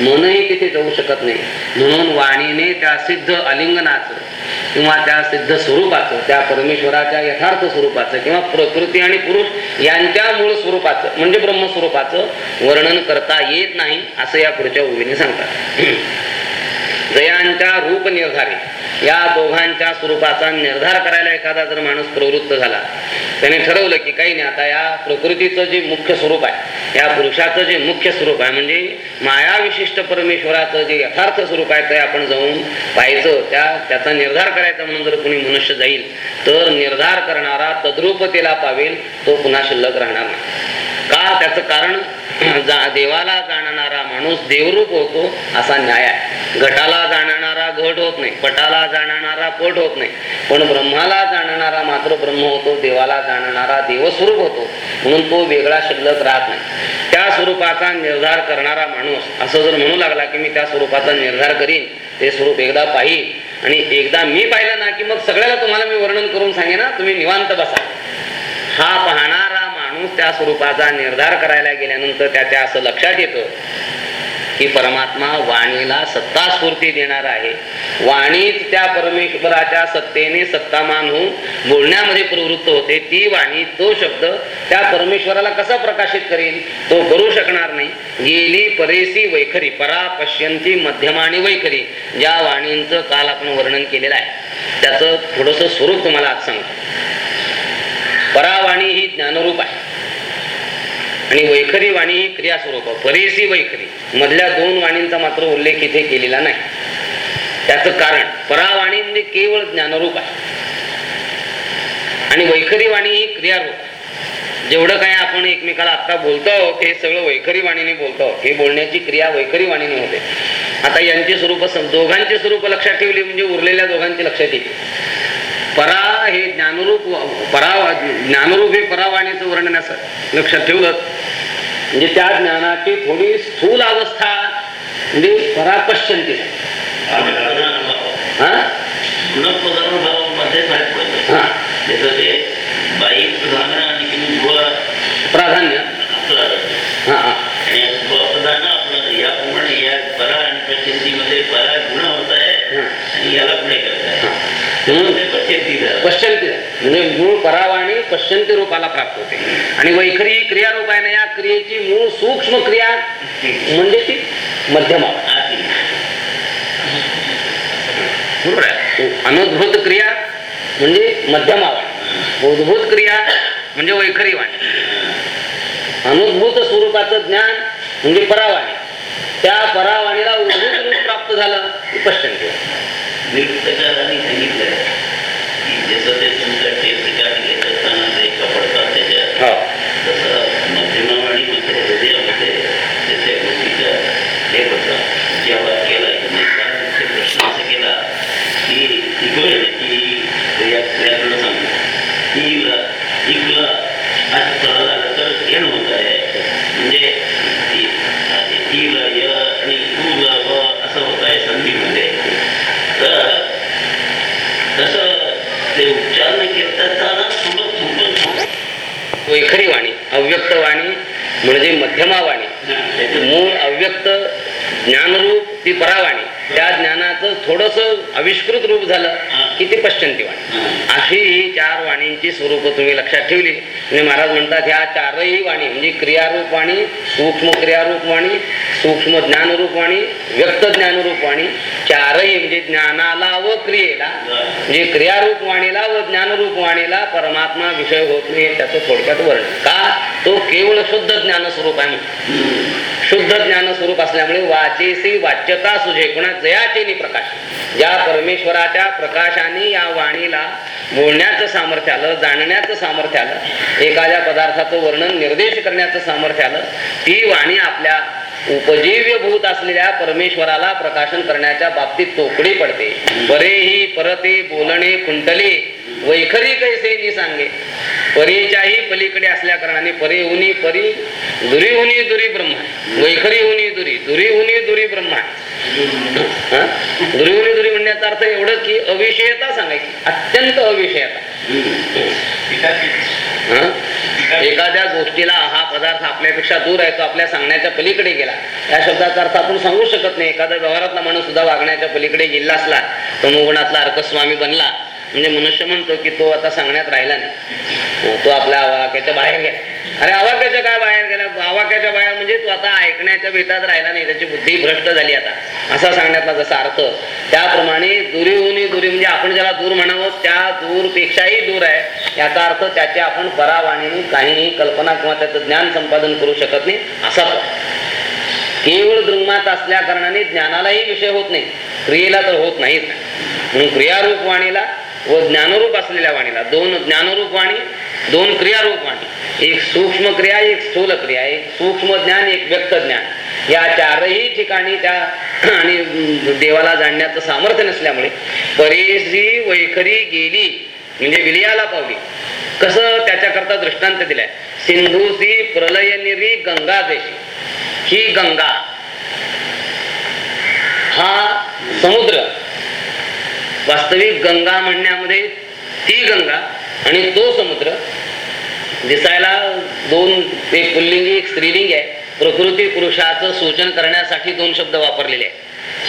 मनही तिथे जाऊ शकत नाही. म्हणून वाणीने त्या सिद्ध अलिंगनाचं किंवा त्या सिद्ध स्वरूपाचं त्या परमेश्वराच्या यथार्थ स्वरूपाचं किंवा प्रकृती आणि पुरुष यांच्या मूळ स्वरूपाचं म्हणजे ब्रह्मस्वरूपाचं वर्णन करता येत नाही असं या पुढच्या उभीने सांगतात. जयांच्या रूप निर्धारित या दोघांच्या स्वरूपाचा निर्धार करायला एखादा जर माणूस प्रवृत्त झाला त्याने ठरवलं की काही नाही आता या प्रकृतीचं जे मुख्य स्वरूप आहे या पुरुषाचं जे मुख्य स्वरूप आहे म्हणजे माया विशिष्ट परमेश्वराचं जे यथार्थ स्वरूप आहे ते आपण जाऊन पाहायचं त्या त्याचा निर्धार करायचा म्हणून जर कोणी मनुष्य जाईल तर निर्धार करणारा तद्रूपतेला पावेल तो पुन्हा शिल्लक राहणार नाही. का? त्याचं कारण जा देवाला जाणणारा माणूस देवरूप होतो असा न्याय आहे. घटाला जाणणारा घट होत नाही पटाला जाणणारा पट होत नाही. पण ब्रह्माला जाणणारा मात्र ब्रह्म होतो देवाला जाणणारा देवस्वरूप होतो. म्हणून तो वेगळा शिल्लक राहत नाही. त्या स्वरूपाचा निर्धार करणारा माणूस असं जर म्हणू लागला की मी त्या स्वरूपाचा निर्धार करीन ते स्वरूप एकदा पाहिल आणि एकदा मी पाहिलं ना की मग सगळ्याला तुम्हाला मी वर्णन करून सांगेन तुम्ही निवांत बसा. हा पाहणारा माणूस त्या स्वरूपाचा निर्धार करायला गेल्यानंतर त्याच्या असं लक्षात येतं की परमात्मा वाणीला सत्ता स्फूर्ती देणार आहे. वाणीच त्या परमेश्वराच्या सत्तेने सत्तामान होऊन बोलण्यामध्ये प्रवृत्त होते. ती वाणी तो शब्द त्या परमेश्वराला कसा प्रकाशित करेल तो करू शकणार नाही. गेली परेसी वैखरी परा पश्यंती मध्यमाणी वैखरी ज्या वाणींचं काल आपण वर्णन केलेलं आहे. त्याचं थोडस स्वरूप तुम्हाला आज सांगतो. परावाणी ही ज्ञानरूप आहे. आणि वैखरी वाणी ही क्रिया स्वरूप परेसी वैखरी. मधल्या दोन वाणींचा मात्र उल्लेख इथे केलेला नाही. त्याचं कारण परावाणी म्हणजे केवळ ज्ञानरूप आहे. आणि वैखरी वाणी ही क्रियारूप आहे. जेवढं काय आपण एकमेकाला आता बोलतो आहोत हे सगळं वैखरी वाणीने बोलतो हे बोलण्याची क्रिया वैखरी वाणीने होते. आता यांची स्वरूप दोघांची स्वरूप लक्षात ठेवली म्हणजे उरलेल्या दोघांची लक्षात येईल. परा हे ज्ञानरूप परा ज्ञानरूप हे परावाणीचं वर्णन असं लक्षात ठेवलं. म्हणजे त्या ज्ञानाची थोडी स्थूल अवस्था म्हणजे परापश्यंती हा? हा. प्राधान्य. हा हा. याप्रमाणे या परा आणि पश्चिंतीमध्ये परा गुण होत आहे. आणि याला पुढे करत आहे. पश्चिंती पश्चंती म्हणजे मूळ परावाणी पश्चंती रूपाला प्राप्त होते. आणि वैखरी क्रिया क्रियारूप आहे ना या क्रियेची मूळ सूक्ष्म क्रिया म्हणजे ती मध्यमा बरोबर आहे? क्रिया म्हणजे मध्यमा उद्भूत क्रिया म्हणजे वैखरी वाणी. अनुद्भूत स्वरूपाचं ज्ञान म्हणजे परावाणी. त्या परावाणीला उद्भूत रूप प्राप्त झालं की पश्चंती. वाणी निरुक्तकारांनी सांगितलंय. की जसं ते तुमचं टेप रिकॉर्ड घेत असताना ते कपडतात त्याच्यात हो. तसं मध्यमवाणीमध्ये हृदयामध्ये त्याच्या गोष्टीचा हे होता जेव्हा केला की नाही कारण ते प्रश्न असा केला की इकडे की क्रिया क्रियाकडं सांगतो ईला इकला आज फळ झालं तर येण होत आहे म्हणजे इ- ईला य आणि ऊला व असं होत आहे संधीमध्ये तर तसं ते उच्चारण करताना थोडं थोडं थोडं वैखरी वाणी अव्यक्त वाणी म्हणजे मूळ अव्यक्त ज्ञानरूप ती परावाणी. त्या ज्ञानाचं थोडस आविष्कृत रूप झालं. की पश्चंती वाणी। अशी ही चार वाणींची स्वरूप तुम्ही लक्षात ठेवली. म्हणजे महाराज म्हणतात ह्या चारही वाणी म्हणजे क्रियारूप वाणी सूक्ष्म क्रियारूप वाणी सूक्ष्म ज्ञानरूप वाणी व्यक्त ज्ञानरूप वाणी चारही म्हणजे ज्ञानाला व क्रियेला. म्हणजे क्रियारूप वाणीला व ज्ञानरूप वाणीला परमात्मा विषय होत नाही त्याचं थोडक्यात वर्णन. का? तो केवळ शुद्ध ज्ञान स्वरूप आहे म्हणून. शुद्ध ज्ञान स्वरूप असल्यामुळे वाचेसी वाच्यता सुझे. कुणा जयाचे प्रकाश. या परमेश्वराच्या प्रकाशाने या वाणीला बोलण्याचं सामर्थ्य आलं जाणण्याचं सामर्थ्य आलं एखाद्या पदार्थाचं वर्णन निर्देश करण्याचं सामर्थ्य आलं ती वाणी आपल्या उपजीव्य भूत असलेल्या परमेश्वराला प्रकाशन करण्याच्या बाबतीत तोकडी पडते. बरेही परते बोलणे कुंटले वैखरी कैसे नी सांगे? परीच्याही पलीकडे असल्या कारणाने परे हुनी परी दुरी हुनी दुरी ब्रह्मा. वैखरी हुनी दुरी दुरी हुनी दुरी ब्रह्मा. हा? दुरी हुनी दुरी म्हणण्याचा अर्थ एवढंच की अविषयता सांगायची. अत्यंत अविषयता. हं? एखाद्या गोष्टीला हा पदार्थ आपल्यापेक्षा दूर आहे तो आपल्या सांगण्याच्या पलीकडे गेला. या शब्दाचा अर्थ आपण सांगू शकत नाही. एखादा व्यवहारातला माणूस सुद्धा वागण्याच्या पलीकडे गेला असला तमोगुणातला अर्कस्वामी बनला. म्हणजे मनुष्य म्हणतो की तो आता सांगण्यात राहिला नाही. तो आपल्या वाक्याच्या बाहेर गेला. अरे आवाक्याच्या काय बाहेर गेला? आवाक्याच्या बाहेर म्हणजे तू आता ऐकण्याच्या भेटात राहिला नाही त्याची बुद्धी भ्रष्ट झाली आता. असा सांगण्यातला जसा अर्थ. त्याप्रमाणे दुरी दुरी म्हणजे आपण ज्याला दूर म्हणावं त्या दूरपेक्षाही दूर आहे. याचा अर्थ त्याचे आपण परावाणीने काहीही कल्पना किंवा त्याचं ज्ञान संपादन करू शकत नाही असा केवळ दृंगमात असल्या कारणाने ज्ञानालाही विषय होत नाही. क्रियेला तर होत नाहीच. म्हणून क्रियारूप वाणीला व ज्ञानरूप असलेल्या वाणीला. दोन ज्ञानरूप वाणी दोन क्रियारूप वाणी. एक सूक्ष्म क्रिया एक स्थूल क्रिया. एक सूक्ष्म ज्ञान एक व्यक्त ज्ञान. या चारही ठिकाणी त्या आणि देवाला जाणण्याचं सामर्थ्य नसल्यामुळे परेशी वैखरी गेली. म्हणजे विलियाला पावली. कसं त्याच्याकरता दृष्टांत दिलाय? सिंधूसी प्रलयनिरी गंगा देशी. ही गंगा हा समुद्र. वास्तविक गंगा म्हणण्यामध्ये ती गंगा आणि तो समुद्र दिसायला दोन एक पुल्लिंगी एक स्त्रीलिंग आहे. प्रकृती पुरुषाचं सूचन करण्यासाठी दोन शब्द वापरलेले आहेत.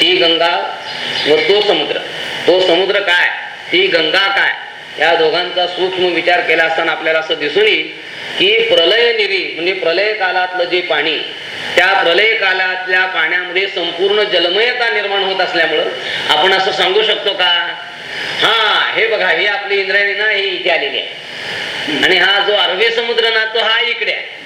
ही गंगा व तो समुद्र. तो समुद्र काय? ती गंगा काय? या दोघांचा सूक्ष्म विचार केला असताना आपल्याला असं दिसून येईल की प्रलय निरी म्हणजे प्रलय कालातलं जे पाणी त्या प्रलय कालातल्या पाण्यामध्ये संपूर्ण जलमयता निर्माण होत असल्यामुळं आपण असं सांगू शकतो का? हा हे बघा ही आपली इंद्रायणी ना हे इथे आलेली आहे. आणि हा जो अरबी समुद्र ना तो हा इकडे आहे.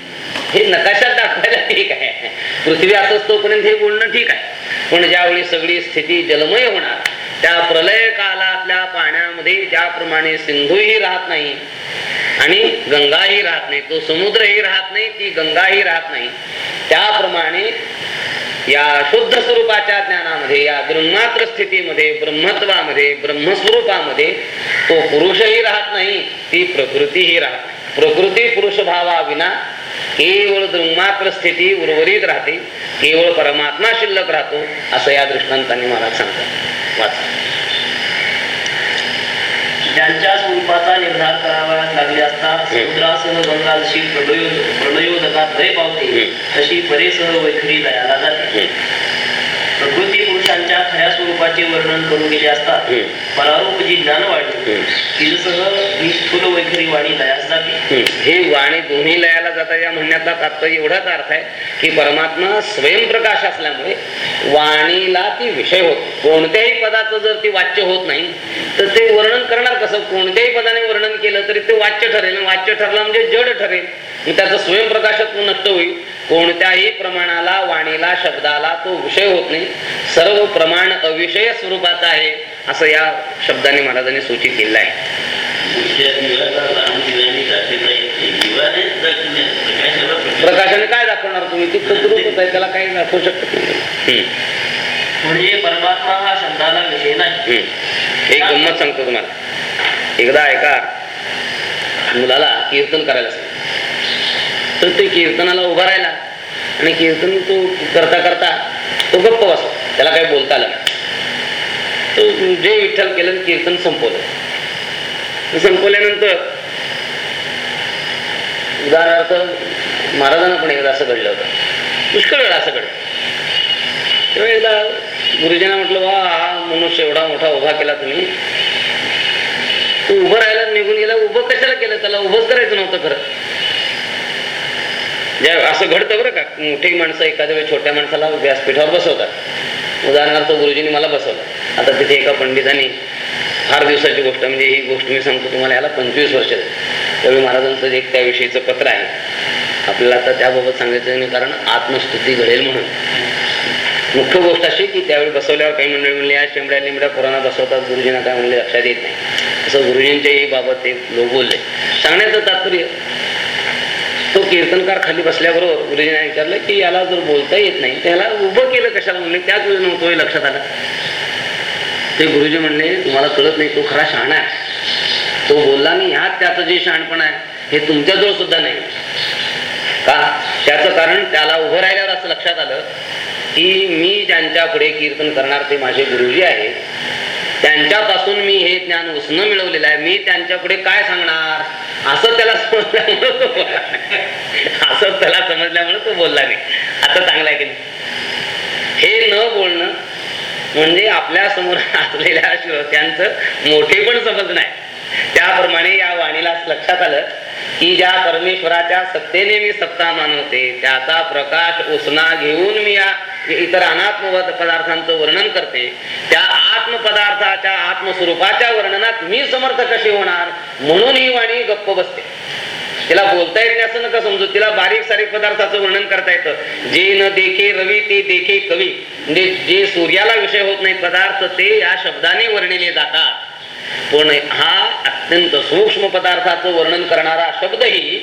हे नकाशात दाखवायला ठीक आहे. पृथ्वी असंच तोपर्यंत हे बोलणं ठीक आहे. पण ज्यावेळी सगळी स्थिती जलमय होणार त्या प्रलय कालातल्या पाण्यामध्ये ज्याप्रमाणे सिंधूही राहत नाही आणि गंगाही राहत नाही तो समुद्रही राहत नाही ती गंगाही राहत नाही त्याप्रमाणे या शुद्ध स्वरूपाच्या ज्ञानामध्ये या ब्रह्मात्र स्थितीमध्ये ब्रह्मत्वामध्ये ब्रह्मस्वरूपामध्ये तो पुरुषही राहत नाही ती प्रकृतीही राहत प्रकृती पुरुष भावा केवळ दृंगमात्र स्थिती उर्वरित राहते केवळ परमात्मा शिल्लक राहतो असं या दृष्टांताने मला सांगतात वाचा ज्यांच्या स्वरूपाचा निर्धार करावयास लागले असता समुद्रासह गंगा जशी प्रलयो प्रलयोदकात लय पावते हम्म. तशी परेसह वैखरी लयाला जाते हम्म. प्रकृती पुरुषांच्या खऱ्या स्वरूपाचे वर्णन करून गेले असता हम्म. परारूप जी ज्ञान ही स्थूल वैखरी वाणी लयास जाते. हे वाणी दोन्ही लयाला जातात या म्हणण्यातला तात्पर्य एवढाच अर्थ आहे की परमात्मा स्वयंप्रकाश असल्यामुळे वाणीला ती विषय होत. कोणत्याही पदाचं जर ती वाच्य होत नाही तर ते वर्णन करणार कसं? कोणत्याही पदाने वर्णन केलं तरी ते वाच्य ठरेल. वाच्य ठरलं म्हणजे जड ठरेल. त्याचं स्वयंप्रकाशत्व नष्ट होईल. कोणत्याही प्रमाणाला वाणीला शब्दाला तो विषय होत नाही. सर्व प्रमाण अविषय स्वरूपाचा आहे असं या शब्दाने महाराजांनी सूचित केलं आहे. प्रकाशाने काय दाखवणार तुम्ही? ती तद्रूपच आहे त्याला काही दाखवू शकत म्हणजे परमात्मा हा शब्दाला विषय नाही. हम्म. एक गंमत सांगतो तुम्हाला. एकदा एका मुलाला कीर्तन करायला सांगितलं. तर ते कीर्तनाला उभा राहिला आणि कीर्तन तो करता करता तो गप्प बसला. त्याला काही बोलता आलं नाही. तो जे विठ्ठल केलं कीर्तन संपवलं. संपवल्यानंतर उदाहरणार्थ महाराजांना पण एकदा असं घडलं होतं. पुष्कळ वेळा असं घडलं. तेव्हा एकदा गुरुजींना म्हटलं वा हा मनुष्य एवढा मोठा उभा केला तुम्ही. तू उभं राहायला निघून गेला उभं कशाला केलं? त्याला उभंच करायचं नव्हतं खरं. ज्या असं घडतं बरं का मोठी माणसं एखाद्या वेळी छोट्या माणसाला व्यासपीठावर बसवतात. उदाहरणार्थ गुरुजींनी मला बसवलं. आता तिथे एका पंडितांनी फार दिवसाची गोष्ट म्हणजे ही गोष्ट मी सांगतो तुम्हाला याला पंचवीस वर्ष त्यावेळी महाराजांचं एक त्याविषयीचं पत्र आहे आपल्याला आता त्याबाबत सांगायचं नाही कारण आत्मस्तुती घडेल म्हणून. मुख्य गोष्ट अशी की त्यावेळी बसवल्यावर काही मंडळी म्हणले या शेंबड्या लिंबड्या पुराणात बसवतात गुरुजींना काय म्हणले लक्षात येत नाही. असं गुरुजींच्याही बाबत ते लोक बोलले. सांगण्याचं तात्पर्य तो कीर्तनकार खाली बसल्याबरोबर गुरुजींना विचारलं की याला जर बोलता येत नाही त्याला उभं केलं कशाला? म्हणले त्याच वेळी नव्हतो हे लक्षात आलं. ते गुरुजी म्हणले तुम्हाला कळत नाही तो खरा शहाणा आहे. तो बोलला नाही ह्यात त्याचं जे शहाणपण आहे हे तुमच्याजवळ सुद्धा नाही. का? त्याचं कारण त्याला उभं राहिल्यावर असं लक्षात आलं की मी ज्यांच्या पुढे कीर्तन करणार ते माझे गुरुजी आहे त्यांच्यापासून मी हे ज्ञान उसणं मिळवलेलं आहे. मी त्यांच्या पुढे काय सांगणार? असं त्याला समजल्यामुळे तो असं त्याला समजल्यामुळे तो बोलला नाही. आता चांगला आहे की नाही? हे न बोलणं म्हणजे आपल्यासमोर असलेल्या श्रोत्यांचं मोठे पण समज नाही त्याप्रमाणे या वाणीला लक्षात आलं की ज्या परमेश्वराच्या सत्तेने मी सत्ता मानवते त्याचा प्रकाश उसना घेऊन मी या इतर अनात्म पदार्थांचं वर्णन करते. त्या आत्मपदार्थाच्या आत्मस्वरूपाच्या वर्णनात मी समर्थ कशी होणार? म्हणून ही वाणी गप्प बसते. तिला बोलता येत नाही असं नका समजू. तिला बारीक सारीक पदार्थाचं वर्णन करता येतं. जे न देखे रवी ते देखे कवी. म्हणजे जे सूर्याला विषय होत नाही पदार्थ ते या शब्दाने वर्णिले जातात. पण हा अत्यंत सूक्ष्म पदार्थाचं वर्णन करणारा शब्दही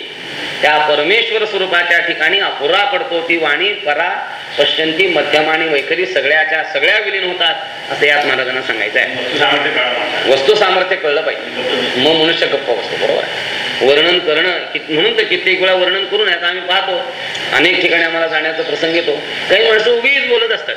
त्या परमेश्वर स्वरूपाच्या ठिकाणी अपुरा पडतो. ती वाणी परा पश्चंती मध्यम आणि वैखरी सगळ्याच्या सगळ्या विलीन होतात असं यात महाराजांना सांगायचं आहे. वस्तू सामर्थ्य कळलं पाहिजे. मग मनुष्य गप्प बसतो बरोबर. वर्णन करणं म्हणून तर कित्येक वेळा वर्णन करून आता आम्ही पाहतो. अनेक ठिकाणी आम्हाला जाण्याचा प्रसंग येतो. काही माणसं उगीच बोलत असतात.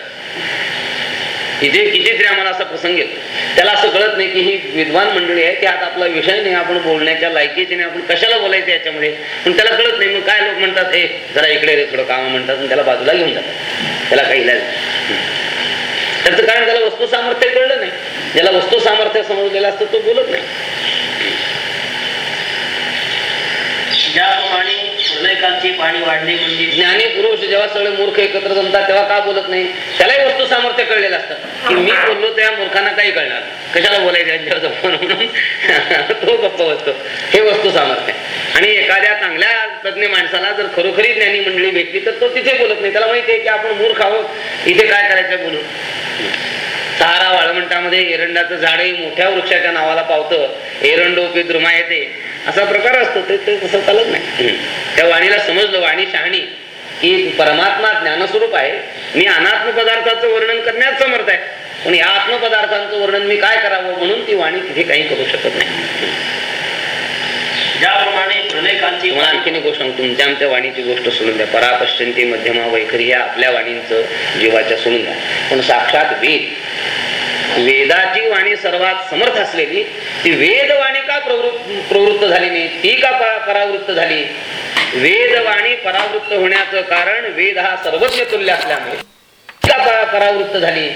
इथे कितीतरी आम्हाला असा प्रसंग येतो. त्याला असं कळत नाही की ही विद्वान मंडळी आहे त्यात आपला विषय नाही आपण बोलण्याच्या लायकीचे नाही आपण कशाला बोलायचं याच्यामध्ये? पण त्याला कळत नाही मग काय लोक म्हणतात ए जरा इकडे रे थोडं काम म्हणतात त्याला बाजूला घेऊन जातात. त्याला काही इलाज नाही. त्याचं कारण त्याला वस्तू सामर्थ्य कळलं नाही. ज्याला वस्तू सामर्थ्य समजलेलं असतं तो बोलत नाही. ज्याप्रमाणे प्रलयकालची पाणी वाढले म्हणजे ज्ञानी पुरुष जेव्हा सगळे मूर्ख एकत्र जमतात तेव्हा का बोलत नाही? त्यालाही वस्तू सामर्थ्य कळलेलं असतं. की मी बोललो त्या मूर्खांना काही कळणार कशाला बोलायचं म्हणून? तो गप्प बसतो. हे वस्तू सामर्थ्य आणि एखाद्या चांगल्या तज्ञ माणसाला जर खरोखरी ज्ञानी मंडळी भेटली तर तो तिथे बोलत नाही. त्याला माहिती आहे की आपण मूर्ख आहोत. इथे काय करायचं बोलून? सहारा वाळवंटामध्ये एरंडाचं झाडही मोठ्या वृक्षाच्या नावाला पावतं. एरंडोपी द्रुमा येते. असा प्रकार असतो ते ते तसं चालत नाही. त्या वाणीला समजलं वाणी शहाणी की परमात्मा ज्ञानस्वरूप आहे. मी अनात्म पदार्थाचं वर्णन करण्यास समर्थ आहे. पण या आत्मपदार्थांचं वर्णन मी काय करावं म्हणून ती वाणी तिथे काही करू शकत नाही. ज्याप्रमाणे आणखीन एक गोष्ट सांगतो. तुमच्या आमच्या वाणीची गोष्ट सोडून द्या. परापश्चंती मध्यमा वैखरी या आपल्या वाणींचं जीवाच्या सोडून द्या. पण साक्षात वेद वेदाची वाणी सर्वात समर्थ असलेली ती वेदवाणी का प्रवृत्त प्रवृत्त झाली नाही? ती का परावृत्त झाली? वेदवाणी परावृत्त होण्याचं कारण वेद हा सर्वज्ञ तुल्य असल्यामुळे. का परावृत्त झाली?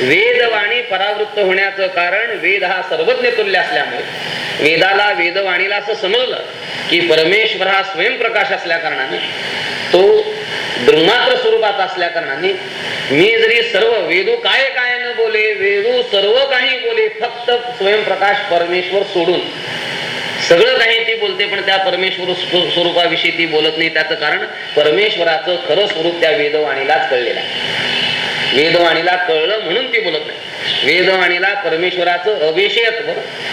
वेदवाणी परावृत्त होण्याचं कारण वेद हा सर्वज्ञ तुल्य असल्यामुळे. वेदाला वेदवाणीला असं समजलं की परमेश्वर हा स्वयंप्रकाश असल्या कारणाने तो ब्रह्मात्र स्वरूपात असल्या कारणाने मी जरी सर्व वेदो काय काय बोले वेणू सर्व काही बोले फक्त स्वयंप्रकाश परमेश्वर सोडून. सगळं काही ती बोलते पण त्या परमेश्वर स्वरूपाविषयी ती बोलत नाही. त्याचं कारण परमेश्वराचं खरं स्वरूप त्या वेदवाणीलाच कळलेलं आहे. वेदवाणीला कळलं म्हणून ती बोलत नाही. वेदवाणीला परमेश्वराचं अविषयत्व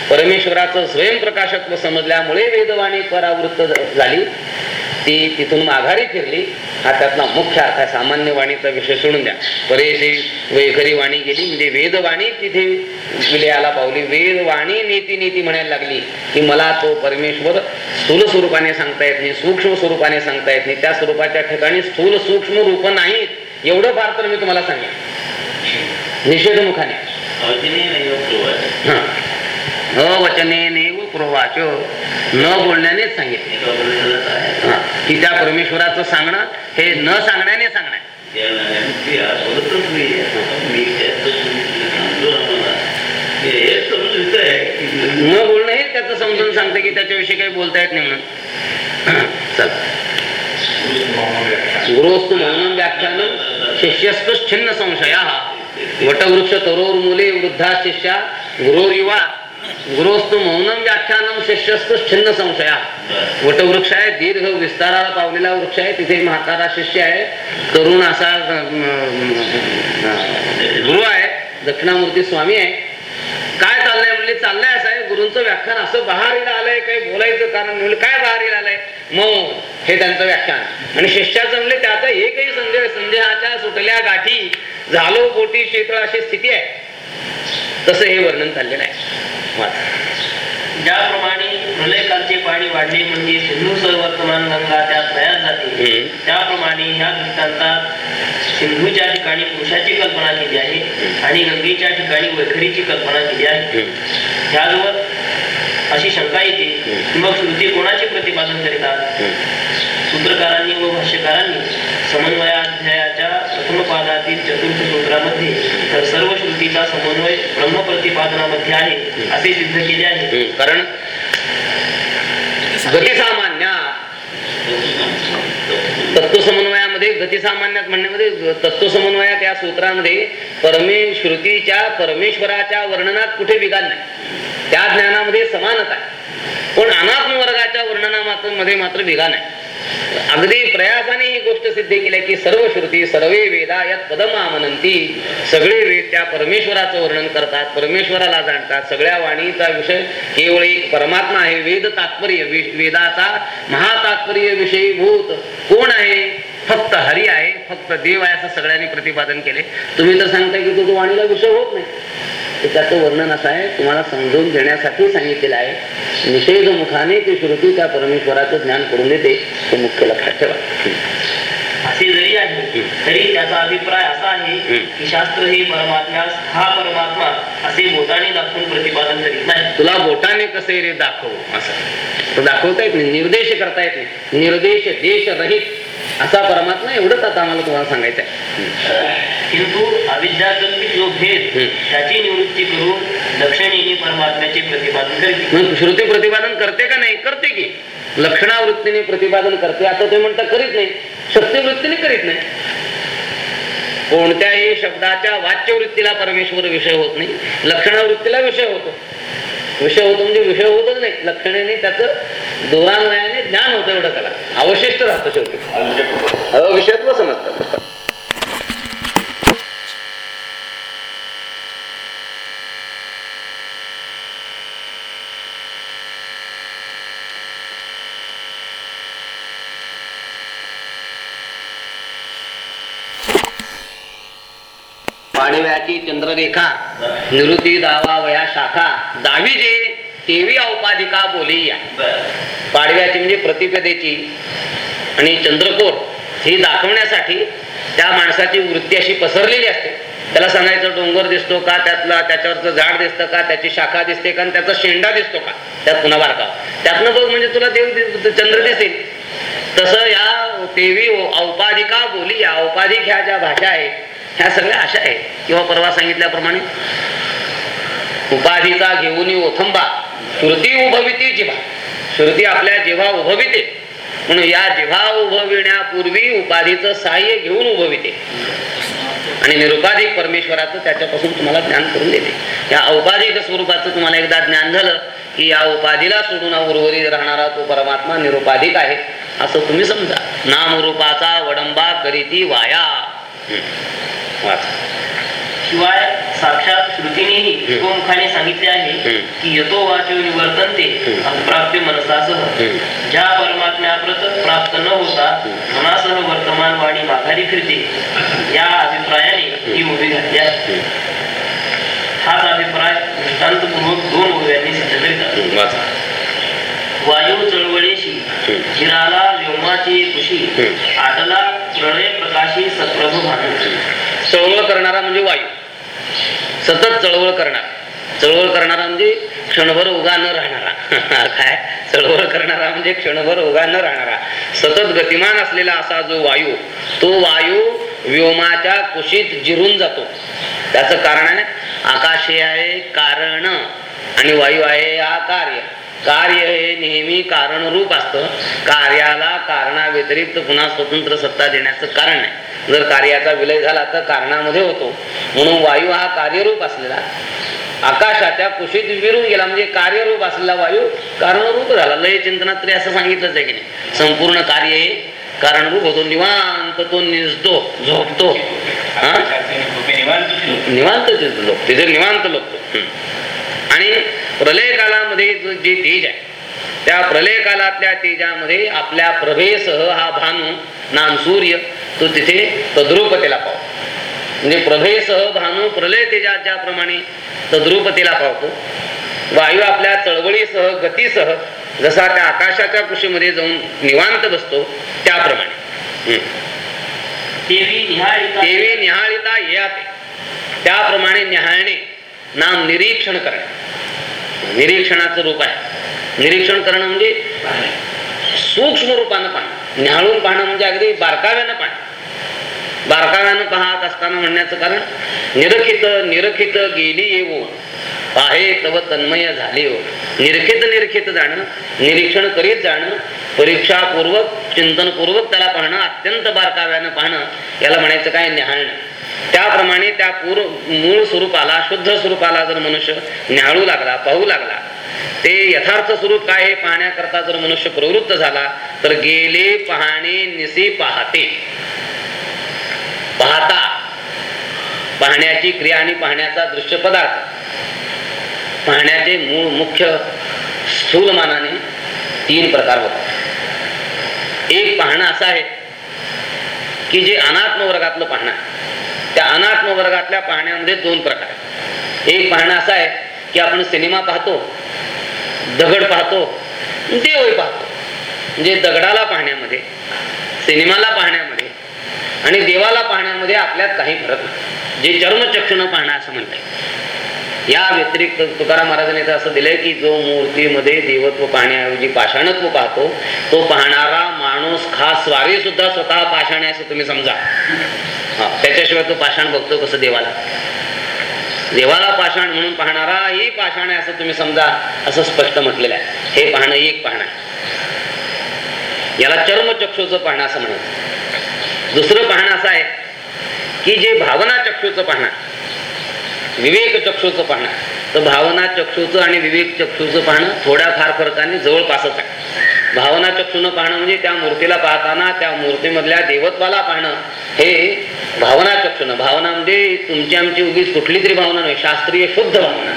परमेश्वराचं स्वयंप्रकाशत्व समजल्यामुळे वेदवाणी परावृत्त झाली. ती तिथून माघारी फिरली. हा त्यातला मुख्य अर्थ आहे सामान्य वाणीचा विषय सोडून द्या. परेशी वैखरी वाणी गेली म्हणजे वेदवाणी तिथे विलयाला पावली. वेदवाणी नीती नीती म्हणायला लागली की मला तो परमेश्वर स्थूल स्वरूपाने सांगता येत नाही सूक्ष्म स्वरूपाने सांगता येत नाही. त्या स्वरूपाच्या ठिकाणी स्थूल सूक्ष्म रूप नाहीत. एवढं फार तर मी तुम्हाला सांगेन. निषेधमुखाने हा. अवचने नेव प्रोवाच. न बोलण्यानेच सांगितले. की त्या परमेश्वराचं सांगणं हे न सांगण्याने सांगणं हे न बोलणं हे त्याचं समजून सांगते की त्याच्याविषयी काही बोलता येत नाही म्हणून. चल गुरुस्तु मौनम व्याख्यानम शिष्यस्तु छिन्न संशया. वटवृक्ष तरोर मुले वृद्धा शिष्या गुरोर युवा गुरुस्तु मौनम व्याख्यानम शिष्यस्तु छिन्न संशया। वटवृक्ष आहे दीर्घ विस्ताराला पावलेला वृक्ष आहे तिथे म्हातारा शिष्य आहे तरुण असा गुरु आहे दक्षिणामूर्ती स्वामी आहे. काय चाललंय म्हणले चाललंय असं आहे गुरूंचं व्याख्यान असं बहारीला आलंय काही बोलायचं कारण म्हणजे काय बहारीला आलंय? मौन हे त्यांचं व्याख्यान. आणि शिष्याचं म्हणजे त्याचा एकही संदेह संदेहाच्या सुटल्या गाठी झालो कोटी शीतळ अशी स्थिती आहे. तसं हे वर्णन चाललेलं आहे. ज्याप्रमाणे प्रलयकालचे पाणी वाढले म्हणजे सिंधू वर्तमान गंगा त्यात तयार जाते. त्याप्रमाणे ह्या दृष्टांतात सिंधूच्या ठिकाणी पुरुषाची कल्पना केली आहे आणि गंगेच्या ठिकाणी वैखरीची कल्पना केली आहे. ह्याजवळ अशी शंका येते की मग श्रुती कोणाचे प्रतिपादन करीतात? सूत्रकारांनी व भाष्यकारांनी समन्वयाध्यायाच्या प्रथम पादातील चतुर्थ सूत्रामध्ये तर सर्व श्रुतीचा समन्वय ब्रह्म प्रतिपादनामध्ये आहे असे सिद्ध केले आहे. कारण गतिसामान्य तत्वसमन्वयामध्ये गतिसामान्यात म्हणण्यामध्ये तत्वसमन्वयात या सूत्रामध्ये परमे श्रुतीच्या परमेश्वराच्या वर्णनात कुठे विघात नाही. त्या ज्ञानामध्ये समानता आहे. पण अनात्म वर्गाच्या वर्णना मात्रमध्ये मात्र विघात नाही. अगदी प्रयासाने ही गोष्ट सिद्ध केली की सर्व श्रुती सर्वे वेदा यात पदमामनंती सगळे वेद त्या परमेश्वराचं वर्णन करतात परमेश्वराला जाणतात. सगळ्या वाणीचा विषय केवळ एक परमात्मा आहे वेद तात्पर्य वेदाचा महातात्पर्य विषयीभूत कोण आहे? फक्त हरी आहे फक्त देव आहे असं सगळ्यांनी प्रतिपादन केले. तुम्ही तर सांगताय की तुझ्या वाणीला विषय होत नाही. तर त्याचं वर्णन असं आहे तुम्हाला समजून घेण्यासाठी सांगितलेलं आहे. निषेध मुखाने ती श्रुती त्या परमेश्वराचं ज्ञान करून देते हे मुख्य लक्षात ठेवा. असे जरी आहे तरी त्याचा अभिप्राय असा आहे की शास्त्र हे परमात्म्यास हा परमात्मा असे बोटाने दाखवून प्रतिपादन करीत नाही. तुला बोटाने कसे रे दाखवू? असं. दाखवता येत नाही निर्देश करता येत नाही. निर्देश देश रहित असा परमात्मा एवढंच आता आम्हाला तुम्हाला सांगायचं आहे. किंतु अविद्याकल्पित जो भेद. त्याची निवृत्ती करून परमात्म्याचे प्रतिपादन करते. श्रुती प्रतिपादन करते का नाही? करते की. लक्षणावृत्तीने प्रतिपादन करते. आता ते म्हणता करीत नाही. शक्तिवृत्तीने करीत नाही. कोणत्याही शब्दाच्या वाच्यवृत्तीला परमेश्वर विषय होत नाही. लक्षणावृत्तीला विषय होतो. विषय होतो म्हणजे विषय होतच नाही. लक्षणेने त्याचं दोरान्वयाने ज्ञान होतं एवढं त्याला. अवशिष्ट राहतं शेवटी. विषयत्व समजतात वयाची चंद्ररेखा निवृत्ती दावा वया शाखा दहावी जे तेवी औपाधिका बोली या पाडव्याची म्हणजे प्रतिपदेची. आणि चंद्रकोर ही दाखवण्यासाठी त्या माणसाची वृत्ती अशी पसरलेली असते. त्याला सांगायचं डोंगर दिसतो का त्यातला त्याच्यावरचं झाड दिसतं का त्याची शाखा दिसते का आणि त्याचा शेंडा दिसतो का त्यात पुन्हा बारका त्यातनं बघ म्हणजे तुला देव चंद्र दिसेल. तसं या तेवी औपाधिका बोली या औपाधिक ह्या ज्या भाषा आहेत ह्या सगळ्या अशा आहेत किंवा परवा सांगितल्याप्रमाणे उपाधीचा घेऊन ओथंबा. श्रुती उभविती जिव्हा श्रुती आपल्या जिव्हा उभविते. म्हणून या जिव्हा उभविण्यापूर्वी उपाधीचं सहाय्य घेऊन उभविते. आणि निरुपाधिक परमेश्वराचं त्याच्यापासून तुम्हाला ज्ञान करून देते. या औपाधिक स्वरूपाचं तुम्हाला एकदा ज्ञान झालं की या उपाधीला सोडून उर्वरित राहणारा तो परमात्मा निरुपाधिक आहे. असं तुम्ही समजा. नामरूपाचा वडंबा करीती वाया. हम्म. शिवाय साक्षात श्रुतीनेही शिवमुखाने सांगितले आहे. की यतो वाचो निवर्तनते. अप्राप्य मनसासह. ज्या परमात्म्याप्रत प्राप्त न होता मनासह वर्तमान वाणी माघारी फिरते या अभिप्रायाने ही उभी घातली आहे हाच अभिप्राय दृष्टांतपूर्वक दोन ओव्यांनी सिद्ध. वायू चळवळीशी. चिराला व्योमाची कुशी हम्म. आटला प्रळय प्रकाशी सत्प्रभू भानू चळवळ करणारा म्हणजे वायू. सतत चळवळ करणार. चळवळ करणारा म्हणजे क्षणभर उगा न राहणारा. काय? चळवळ करणारा म्हणजे क्षणभर उगा न राहणारा. सतत गतिमान असलेला असा जो वायू तो वायू व्योमाच्या कुशीत जिरून जातो. त्याच कारण आहे आकाश हे आहे कारण आणि वायू आहे आकार्य. कार्य हे नेहमी कारण रूप असतं. कार्याला कारणाव्यतिरिक्त पुन्हा स्वतंत्र सत्ता देण्याचं कारण आहे. जर कार्याचा विलय झाला तर कारणामध्ये होतो. म्हणून वायू हा कार्यरूप असलेला. आकाशाच्या कुशीत विरून गेला म्हणजे कार्यरूप असलेला वायू कारणरूप झाला. लय चिंतनात तरी असं सांगितलंच आहे की नाही. संपूर्ण कार्य हे कारणरूप होतो. निवांत तो निजतो झोपतो. हा? निवांत लोक तिथे निवांत लोकतो. आणि प्रलय कालामध्ये जो जे तेज आहे त्या प्रलय कालातल्या तेजामध्ये आपल्या प्रभेसह हा भानू नाम सूर्य तो तिथे तद्रुपतेला पावतो. म्हणजे प्रभेसह भानू प्रलय तेजात ज्याप्रमाणे तद्रुपतेला पावतो वायू आपल्या चळवळीसह गतीसह जसा त्या आकाशाच्या कुशीमध्ये जाऊन निवांत बसतो त्याप्रमाणे. निहाळिता येते त्याप्रमाणे निहाळणे नाम निरीक्षण करणे. निरीक्षणाचं रूप आहे. निरीक्षण करणं म्हणजे सूक्ष्म रूपानं पाहणं. न्याहाळून पाहणं म्हणजे अगदी बारकाव्यानं पाहणं. बारकाव्यानं पाहत असताना म्हणण्याचं कारण निरखित निरखित गेली येवो पाहे तव तन्मय झाले हो. निरखित निरखित जाणं निरीक्षण करीत जाणं परीक्षापूर्वक चिंतनपूर्वक त्याला पाहणं अत्यंत बारकाव्यानं पाहणं याला म्हणायचं काय न्याहाळणं. त्याप्रमाणे त्या पूर्व मूळ स्वरूपाला शुद्ध स्वरूपाला जर मनुष्य न्याळू लागला पाहू लागला ते यथार्थ स्वरूप काय हे पाहण्याकरता जर मनुष्य प्रवृत्त झाला तर गेले पाहणे निसे पाहते. पाहता पाहण्याची क्रिया आणि पाहण्याचा दृश्य पदार्थ. पाहण्याचे मूळ मुख्य स्थूल मानाने तीन प्रकार होतात. एक पाहणं असं आहे की जे अनात्म वर्गातलं पाहणं त्या अनात्म वर्गातल्या पाहण्यामध्ये दोन प्रकार आहेत. एक पाहणं असं आहे की आपण सिनेमा पाहतो दगड पाहतो देवही पाहतो. म्हणजे दगडाला पाहण्यामध्ये सिनेमाला पाहण्यामध्ये आणि देवाला पाहण्यामध्ये आपल्यात काही फरक नाही. जे चर्मचक्षुनं पाहणं असं म्हणतात. या व्यतिरिक्त तुकाराम महाराजांनी तर असं दिलंय की जो मूर्तीमध्ये देवत्व पाहण्याऐवजी पाषाणत्व पाहतो तो पाहणारा माणूस खास स्वारी सुद्धा स्वतः पाषाण आहे असं तुम्ही समजा. त्याच्याशिवाय तो पाषाण बघतो कसं देवाला. देवाला पाषाण म्हणून पाहणारा ही पाषाण आहे असं तुम्ही समजा असं स्पष्ट म्हटलेलं आहे. हे पाहणं एक पाहणं आहे. याला चर्मचक्षुचं पाहणं असं म्हणत दुसरं पाहणं असं आहे की जे भावना चक्षूचं पाहणं विवेक चक्षूचं पाहणं तर भावना चक्षूचं आणि विवेक चक्षूचं पाहणं थोड्या फार फरकाने जवळपासच आहे. भावना चक्षुनं पाहणं म्हणजे त्या मूर्तीला पाहताना त्या मूर्तीमधल्या देवत्वाला पाहणं हे भावना चक्षुनं. भावना म्हणजे तुमची आमची उगीच कुठली तरी भावना नाही शास्त्रीय शुद्ध भावना.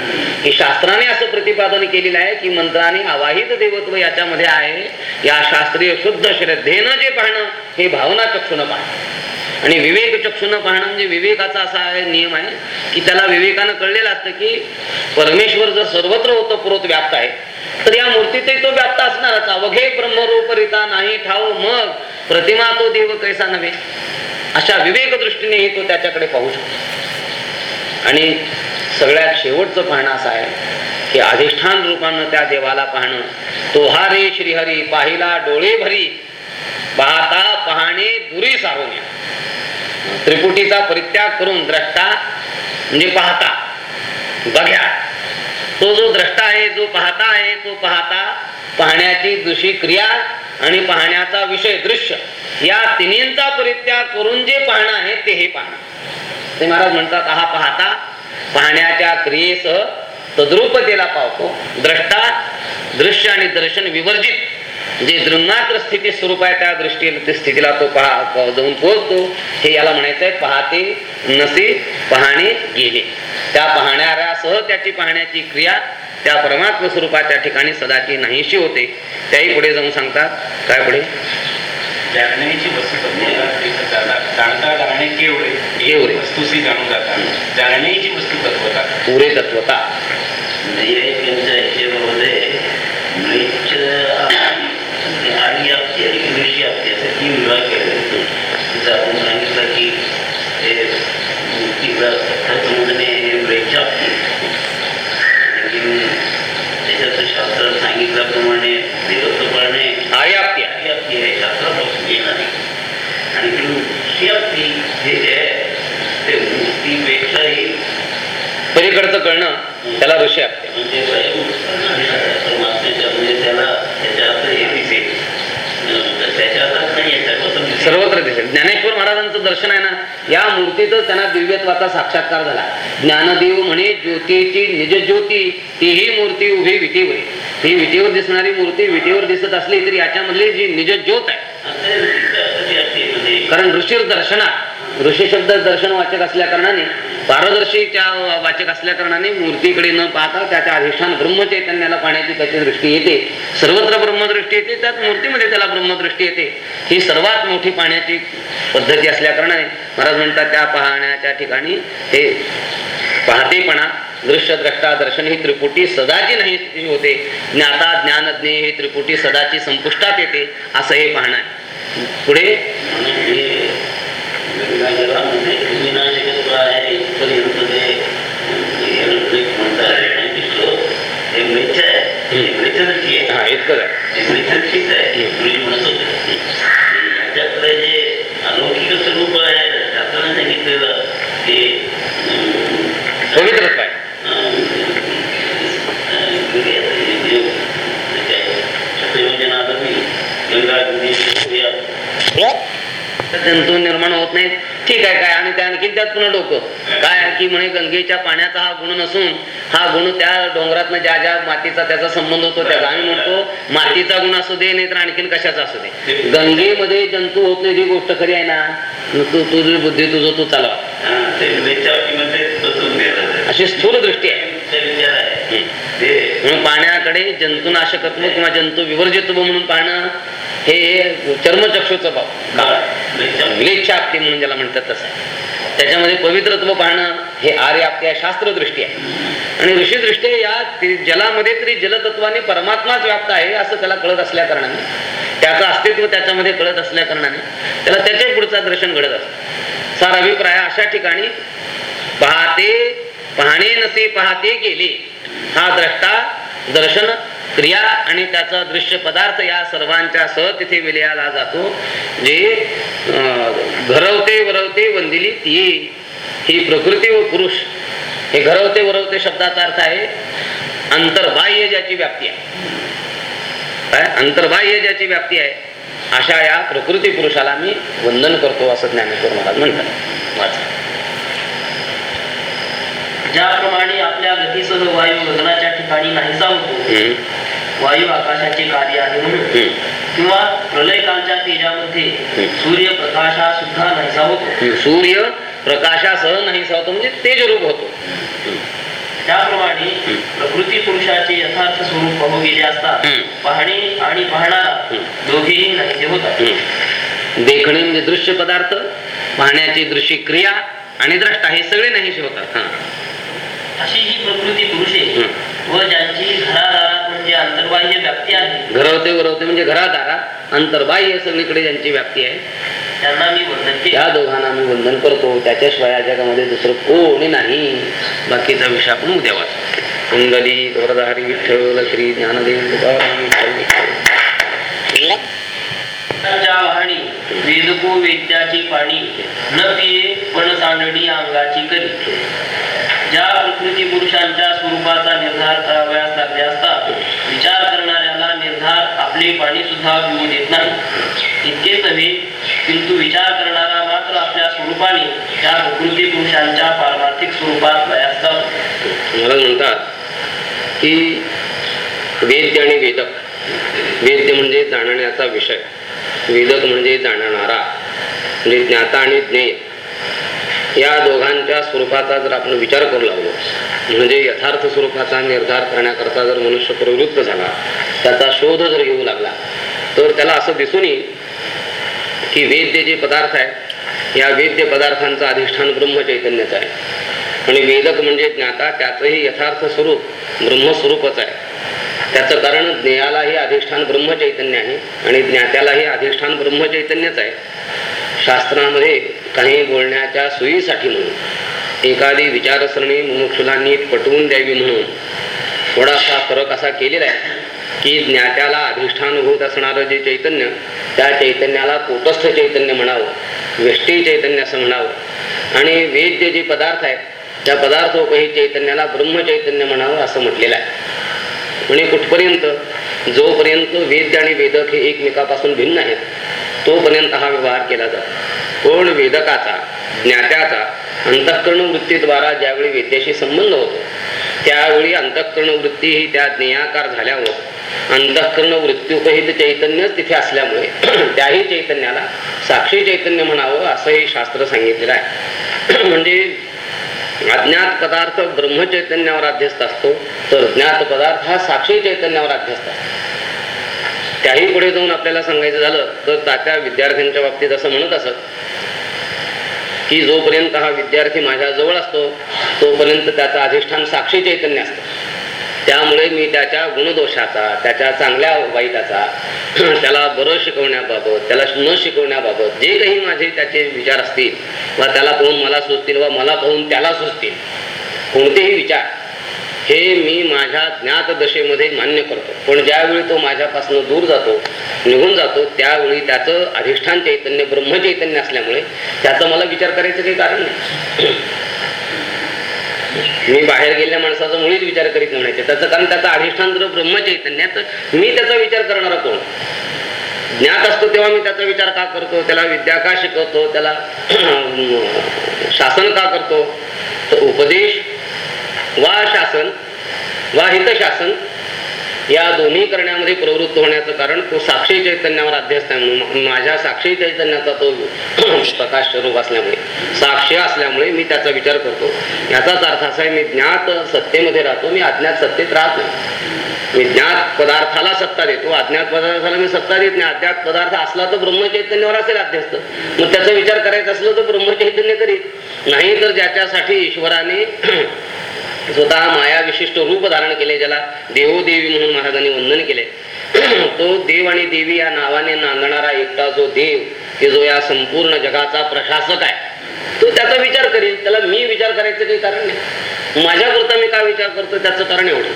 ही शास्त्राने असं प्रतिपादन केलेलं आहे की मंत्राने आवाहित देवत्व याच्यामध्ये आहे. या शास्त्रीय शुद्ध श्रद्धेनं जे पाहणं हे भावना चक्षुनं पाहणं. आणि विवेक चक्षुनं पाहणं म्हणजे विवेकाचा असा नियम आहे की त्याला विवेकानं कळलेलं असतं की परमेश्वर जर सर्वत्र होतं व्याप्त आहे तर या मूर्तीतही तो व्याप्त असणारच. अवघे ब्रह्मरूपरिता नाही ठाव मग. प्रतिमा तो देव कैसा नव्हे? अशा विवेक दृष्टीनेही तो त्याच्याकडे पाहू शकतो. आणि सगळ्यात शेवटचं पाहणं असं आहे की अधिष्ठान रूपानं त्या देवाला पाहणं. तो हा रे श्रीहरी पाहिला डोळे भरी. पाहता पाहणे दुरी सारोन्या त्रिपुटीचा परित्याग करून द्रष्टा म्हणजे पाहता. बघ्या. तो जो द्रष्टा आहे जो पाहता आहे तो पाहता पाहण्याची दुषी क्रिया आणि पाहण्याचा विषय दृश्य. या तिन्हींचा परित्याग करून जे पाहणं आहे ते हे पाहणं. ते महाराज म्हणतात हा पाहता पाहण्याच्या क्रियेसह तद्रुपतेला पावतो. द्रष्टा दृश्य आणि दर्शन विवर्जित. जे दृंगात्र स्थिती स्वरूप आहे त्या दृष्टी स्थितीला तो पहा जाऊन पोहोचतो. हे याला म्हणायचं आहे पाहते नसे पाहणे गेले. त्या पाहणाऱ्यासह त्याची पाहण्याची क्रिया त्या परमात्म स्वरूपाच्या ठिकाणी सदाची नाहीशी होते. त्याही पुढे जाऊन सांगतात. काय पुढे? जाणण्याची वस्तू जाणता जाणे केवढे? केवढे. वस्तूसी जाणून जाता. जाणण्याची वस्तू तत्वता. पुरे तत्वता. विभाग केले तिथं आपण सांगितलं की हे हे म्लेच्छ आपती आणखीन त्याच्यात शास्त्रात सांगितल्याप्रमाणे ही आपली आहे शास्त्रापासून येणारी. आणि ती मुक्ती आपली हे जे आहे ते मुक्तीपेक्षाही पलीकडचं कळणं त्याला ऋषी आपत्या म्हणजे स्वयं परमात्म्याच्या म्हणजे त्याला त्याच्या हातात हे दिसेल अं, तर त्याच्या हातात नाही आहे सर्वत्र दिसेल. सर्वत्र दिसेल ज्ञानेश्वर महाराजांचं दर्शन आहे ना या मूर्तीतच त्यांना दिव्यत्वाचा साक्षात्कार झाला. ज्ञानदेव म्हणे ज्योतीची निज ज्योती तीही मूर्ती उभी विटीवर. ही विटीवर दिसणारी मूर्ती विटीवर दिसत असली तरी याच्यामधली जी निज ज्योत आहे कारण ऋषीर दर्शनात ऋषी शब्द दर्शन वाचक असल्या कारणाने पारदर्शीच्या वाचक असल्या कारणाने मूर्तीकडे न पाहता त्याच्या अधिष्ठान ब्रह्मचैतन्याला पाण्याची त्याची दृष्टी येते. सर्वत्र ब्रह्मदृष्टी येते त्यात मूर्तीमध्ये त्याला ब्रह्मदृष्टी येते. ही सर्वात मोठी पाण्याची पद्धती असल्याकारणाने महाराज म्हणतात त्या पाहण्याच्या ठिकाणी हे पाहतेपणा दृश्य द्रष्टा दर्शन ही त्रिपुटी सदाची नाही स्थिती होते. ज्ञाता ज्ञानज्ञे ही त्रिपुटी सदाची संपुष्टात येते असं हे पाहणं आहे. पुढे? हा इतकं आहे. अं, पवित्रत्व आहे जंतू निर्माण होत नाहीत. ठीक आहे काय? आणि त्या आणखी त्यात पुन्हा डोकं. काय की म्हणे गंगेच्या पाण्याचा हा गुण नसून हा गुण त्या डोंगरात ज्या ज्या मातीचा त्याचा संबंध होतो त्याचा आम्ही म्हणतो मातीचा गुण असू दे नाही तर आणखीन कशाचा असू दे. गंगेमध्ये जंतू होत नाही ही गोष्ट खरी आहे ना? तू तुझी बुद्धी तुझं तू चालवा. अशी स्थूल दृष्टी आहे. म्हणून पाण्याकडे जंतुनाशकत्व किंवा जंतू विवर्जित्व म्हणून पाहणं हे चर्मचक्षुचं भाव विलेच्छाप्ती म्हणून ज्याला म्हणतात तसं. आहे. त्याच्यामध्ये पवित्रत्व पाहणं हे आर्याप्ती आहे शास्त्रदृष्टी आहे. आणि ऋषीदृष्टी या जलामध्ये तरी जलतत्वाने परमात्माच व्याप्त आहे असं त्याला कळत असल्या कारणाने त्याचं अस्तित्व त्याच्यामध्ये कळत असल्या कारणाने त्याला त्याच्या पुढचा दर्शन घडत असतं. सार अभिप्राय अशा ठिकाणी पाहते पाहणे नसे पाहते गेले. हा द्रष्टा दर्शन क्रिया आणि त्याचा दृश्य पदार्थ या सर्वांच्या सह तिथे विलयाला जातो. जे घरवते वरवते वंदिली ती ही प्रकृती व पुरुष. हे घरवते वरवते शब्दाचा अर्थ आहे अंतर्बाह्य ज्याची व्याप्ती आहे. काय? अंतर्बाह्य ज्याची व्याप्ती आहे अशा या प्रकृती पुरुषाला मी वंदन करतो असं ज्ञानेश्वर महाराज म्हणतात. वाचा. ज्याप्रमाणे आपल्या गतीसह वायू गगनाच्या ठिकाणी नाहीसा होतो वायू आकाशाचे कार्य आहे म्हणून. किंवा प्रलयकालच्या तेजामध्ये सूर्य प्रकाशा सुद्धा नाहीसा होतो सूर्य प्रकाशासह नाही होतो म्हणजे तेजरूप होतो त्याप्रमाणे प्रकृती पुरुषाचे यथार्थ स्वरूप पाहू गेले असता. पाहणे आणि पाहणारा. दोघेही नाहीसे होतात. देखणे म्हणजे दृश्य पदार्थ पाहण्याची दृश्य क्रिया आणि द्रष्टा हे सगळे नाहीसे होतात. अशी जी प्रकृती पुरुषे. व ज्यांची घरादारात म्हणजे अंतर्बाह्य व्याप्ती आहे. घरवते वरवते म्हणजे घरादारात अंतर्बाह्य सगळीकडे ज्यांची व्याप्ती आहे. त्यांना मी वंदन त्या दोघांना मी वंदन करतो. त्याच्याशिवाय या जगामध्ये दुसरं कोणी नाही. बाकीचा विषय आपण उद्या वाचू. कुंडली वरदारी विठ्ठल श्री ज्ञानदेव वाहणी वेदको वेद्याची पाणी न पिये पण सांडणी अंगाची करी. ज्या प्रकृती पुरुषांच्या स्वरूपाचा निर्धार करावयास लागले असता विचार करणाऱ्याला निर्धार आपले पाणी सुद्धा पिऊ देत नाही. इतकेच नव्हे किंतु विचार करणारा मात्र आपल्या स्वरूपाने त्या प्रकृती पुरुषांच्या पारमार्थिक स्वरूपात लयास जातो. मला म्हणतात की वेद्य आणि वेदक. वेद्य म्हणजे जाणण्याचा विषय. वेदक म्हणजे जाणणारा. म्हणजे ज्ञाता आणि ज्ञेय. या दोघांच्या स्वरूपाचा जर आपण विचार करू लागलो म्हणजे यथार्थ स्वरूपाचा निर्धार करण्याकरता जर मनुष्य प्रवृत्त झाला त्याचा शोध जर घेऊ लागला तर त्याला असं दिसून येईल की वेद्य जे पदार्थ आहे या वेद्य पदार्थांचं अधिष्ठान ब्रह्म चैतन्याचं आहे. आणि वेदक म्हणजे ज्ञाता त्याचंही यथार्थ स्वरूप ब्रह्मस्वरूपच आहे. त्याचं कारण ज्ञेयालाही अधिष्ठान ब्रह्म चैतन्य आहे आणि ज्ञात्यालाही अधिष्ठान ब्रह्म चैतन्यच आहे. शास्त्रामध्ये काही बोलण्याच्या सोयीसाठी म्हणून. एखादी विचारसरणी मुमुक्षुलांनी पटवून द्यावी म्हणून. थोडासा फरक असा केलेला आहे की ज्ञात्याला अधिष्ठानुभूत असणारं जे चैतन्य त्या चैतन्याला कोटस्थ चैतन्य म्हणावं व्यष्टी चैतन्य असं म्हणावं. आणि वेद्य जे पदार्थ आहेत त्या पदार्थोपही चैतन्याला ब्रह्म चैतन्य म्हणावं असं म्हटलेलं आहे. म्हणजे कुठपर्यंत? जोपर्यंत वेद्य आणि वेदक हे एकमेकापासून भिन्न आहेत तोपर्यंत हा व्यवहार केला जातो. कोण वेदकाचा ज्ञात्याचा अंतःकरण वृत्तीद्वारा ज्यावेळी वेद्याशी संबंध होतो त्यावेळी अंतःकरण वृत्ती ही त्या ज्ञेयाकार झाल्यावर अंतःकरण वृत्तीपहित चैतन्यच तिथे असल्यामुळे त्याही चैतन्याला साक्षी चैतन्य म्हणावं असंही शास्त्र सांगितलेलं आहे. म्हणजे अज्ञात पदार्थ ब्रह्मचैतन्यावर अध्यस्त असतो तर ज्ञात पदार्थ हा साक्षी चैतन्यावर अध्यस्त असतो. त्याही पुढे जाऊन आपल्याला सांगायचं झालं तर तात्या विद्यार्थ्यांच्या बाबतीत असं म्हणत असत की जोपर्यंत हा विद्यार्थी माझ्या जवळ असतो तोपर्यंत त्याचं अधिष्ठान साक्षी चैतन्य असतं. त्यामुळे मी त्याच्या गुणदोषाचा त्याच्या चांगल्या वाईटाचा त्याला बरं शिकवण्याबाबत त्याला न शिकवण्याबाबत जे काही माझे त्याचे विचार असतील वा त्याला पाहून मला सुचतील वा मला पाहून त्याला सुचतील कोणतेही विचार हे मी माझ्या ज्ञात दशेमध्ये मान्य करतो. पण ज्यावेळी तो माझ्यापासून दूर जातो निघून जातो त्यावेळी त्याचं अधिष्ठान चैतन्य ब्रह्मचैतन्य असल्यामुळे त्याचा मला विचार करायचं काही कारण नाही. मी बाहेर गेलेल्या माणसाचा मुळीच विचार करीत म्हणायचे. त्याचं कारण त्याचं अधिष्ठान जर ब्रह्मचैतन्य आहे, तर मी त्याचा विचार करणारा कोण? ज्ञात असतो तेव्हा मी त्याचा विचार का करतो? त्याला विद्या का शिकवतो? त्याला शासन का करतो? तर उपदेश वा शासन वा हितशासन या दोन्ही करण्यामध्ये प्रवृत्त होण्याचं कारण तो साक्षी चैतन्यावर अध्यस्त आहे म्हणून माझ्या साक्षी चैतन्याचा तो प्रकाश स्वरूप असल्यामुळे साक्षी असल्यामुळे मी त्याचा विचार करतो. याचाच अर्थ असा आहे मी ज्ञात सत्तेमध्ये राहतो मी अज्ञात सत्तेत राहत नाही. मी ज्ञात पदार्थाला सत्ता देतो अज्ञात पदार्थाला मी सत्ता देत नाही. अज्ञात पदार्थ असला तर ब्रह्मचैतन्यावर असेल अध्यस्त. मग त्याचा विचार करायचा असलं तर ब्रह्मचैतन्य करीत. नाही तर ज्याच्यासाठी ईश्वराने स्वतः माया विशिष्ट रूप धारण केले ज्याला देवदेवी म्हणून महाराजांनी वंदन केले. तो देव आणि देवी या नावाने नांदणारा एकटा जो देव की जो या संपूर्ण जगाचा प्रशासक आहे तो त्याचा विचार करील. त्याला मी विचार करायचं काही कारण नाही. माझ्याकरता मी काय विचार करतो? त्याचं कारण एवढं.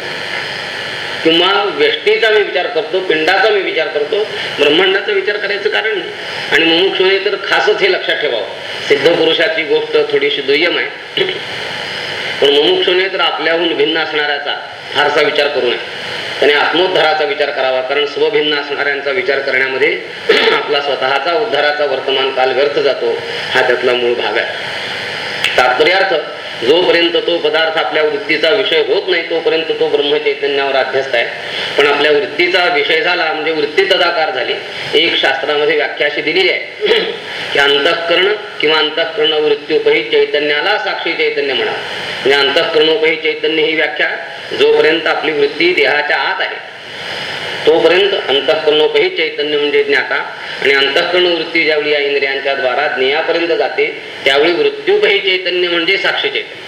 किंवा व्यष्टीचा मी विचार करतो पिंडाचा मी विचार करतो ब्रह्मांडाचा विचार करायचं कारण नाही. आणि मुमुक्षुने तर खासच हे लक्षात ठेवावं. सिद्ध पुरुषाची गोष्ट थोडीशी दुय्यम आहे. पण मुमुक्षुने तर आपल्याहून भिन्न असणाऱ्याचा फारसा विचार करू नये. त्याने आत्मोद्धाराचा विचार करावा कारण स्वभिन्न असणाऱ्यांचा विचार करण्यामध्ये आपला स्वतःचा उद्धाराचा वर्तमान काल व्यर्थ जातो हा त्यातला मूळ भाग आहे. तात्पर्यार्थ जोपर्यंत तो पदार्थ आपल्या वृत्तीचा विषय होत नाही तोपर्यंत तो ब्रह्मचैतन्यावर अध्यस्त आहे. पण आपल्या वृत्तीचा विषय झाला म्हणजे वृत्ती तदाकार झाली. एक शास्त्रामध्ये व्याख्या अशी दिलेली आहे की अंतःकरण किंवा अंतःकरण वृत्तीपही चैतन्याला साक्षी चैतन्य म्हणा म्हणजे अंतःकरणोपही चैतन्य ही व्याख्या जोपर्यंत आपली वृत्ती देहाच्या आत आहे तोपर्यंत अंतःकरणोपही चैतन्य म्हणजे ज्ञाता आणि अंतःकरण वृत्ती ज्यावेळी या इंद्रियांच्या द्वारा ज्ञेयापर्यंत जाते त्यावेळी मृत्यूपही चैतन्य म्हणजे साक्षी चैतन्य.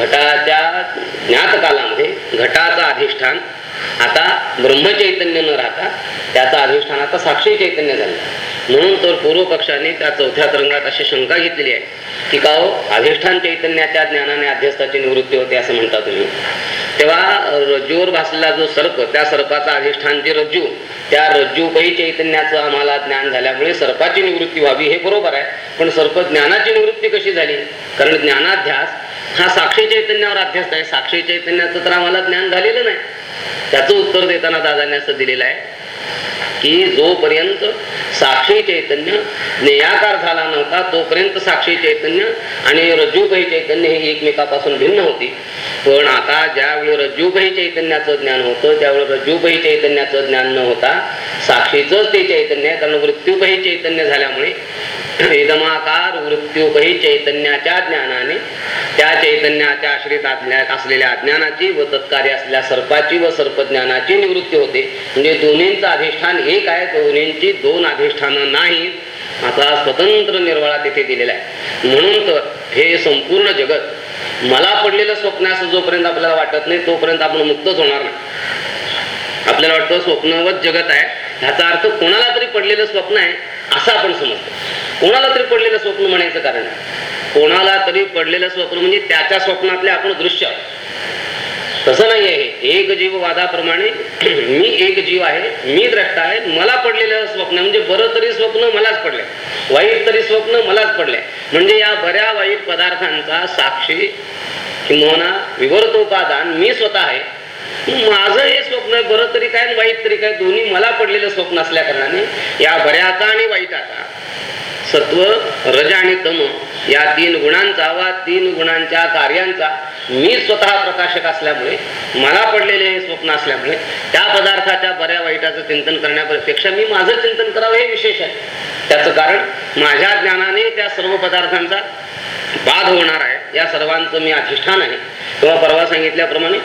घटाच्या ज्ञात कालामध्ये घटाचा अधिष्ठान आता ब्रह्मचैतन्य न राहता त्याचा अधिष्ठान आता साक्षी चैतन्य झालं. म्हणून तर पूर्व पक्षाने त्या चौथ्या तरंगात अशी शंका घेतलेली आहे की का हो अधिष्ठान चैतन्याच्या ज्ञानाने अध्यस्ताची निवृत्ती होते असं म्हणता तुम्ही. तेव्हा रज्जूवर भासलेला जो सर्प त्या सर्पाचा अधिष्ठान जे रज्जू त्या रज्जूपही चैतन्याचं आम्हाला ज्ञान झाल्यामुळे सर्पाची निवृत्ती व्हावी हे बरोबर आहे. पण सर्प ज्ञानाची निवृत्ती कशी झाली? कारण ज्ञानाध्यास हा साक्षी चैतन्यावर अध्यास आहे. साक्षी चैतन्याचं तर आम्हाला ज्ञान झालेलं नाही. त्याचं उत्तर देताना दादाने असं दिलेलं आहे. की जोपर्यंत साक्षी चैतन्य ज्ञेयाकार झाला नव्हता तोपर्यंत साक्षी चैतन्य आणि रज्जूकही चैतन्य हे एकमेकापासून भिन्न होती. पण आता ज्यावेळी रज्जूकही चैतन्याचं ज्ञान होतं त्यावेळी रज्जूकही चैतन्याचं ज्ञान न होता साक्षीचंच ते चैतन्य आहे. कारण मृत्यूकही चैतन्य झाल्यामुळे वेदमाकार वृत्यूकही चैतन्याच्या ज्ञानाने त्या चैतन्याच्या आश्रित असलेल्या अज्ञानाची व तत्कार्य असलेल्या सर्पाची व सर्पज्ञानाची निवृत्ती होते. म्हणजे दोन्हींचं अधिष्ठान एक आहे दोन्हींची दोन अधिष्ठानं नाही आता स्वतंत्र निर्वाळा तिथे दिलेला आहे म्हणून तर हे संपूर्ण जगत मला पडलेलं स्वप्न असं जोपर्यंत आपल्याला वाटत नाही तोपर्यंत आपण मुक्तच होणार नाही. आपल्याला वाटतं स्वप्नवत जगत आहे. ह्याचा अर्थ कोणाला तरी पडलेलं स्वप्न आहे असं आपण समजतो. कोणाला तरी पडलेलं स्वप्न म्हणायचं कारण कोणाला तरी पडलेलं स्वप्न म्हणजे त्याच्या स्वप्नातले आपण दृश्य. तसं नाही आहे एक जीव वादाप्रमाणे मी एक जीव आहे मी द्रष्टा आहे मला पडलेलं स्वप्न म्हणजे बरं तरी स्वप्न मलाच पडले वाईट तरी स्वप्न मलाच पडले म्हणजे या बऱ्या वाईट पदार्थांचा साक्षी किंवा विवर्तोपादान मी स्वतः आहे. माझं हे स्वप्न आहे बरं तरी काय वाईट तरी काय दोन्ही मला पडलेलं स्वप्न असल्या कारणाने या बऱ्याचा आणि वाईटाचा सत्व रज आणि तम या तीन गुणांचा वा तीन गुणांच्या कार्यांचा मी स्वतः प्रकाशक असल्यामुळे मला पडलेले हे स्वप्न असल्यामुळे त्या पदार्थाच्या बऱ्या वाईटाचं चिंतन करण्यापेक्षा मी माझं चिंतन करावं हे विशेष आहे. त्याचं कारण माझ्या ज्ञानाने त्या सर्व पदार्थांचा बाध होणार आहे या सर्वांचं मी अधिष्ठान आहे. तेव्हा परवा सांगितल्याप्रमाणे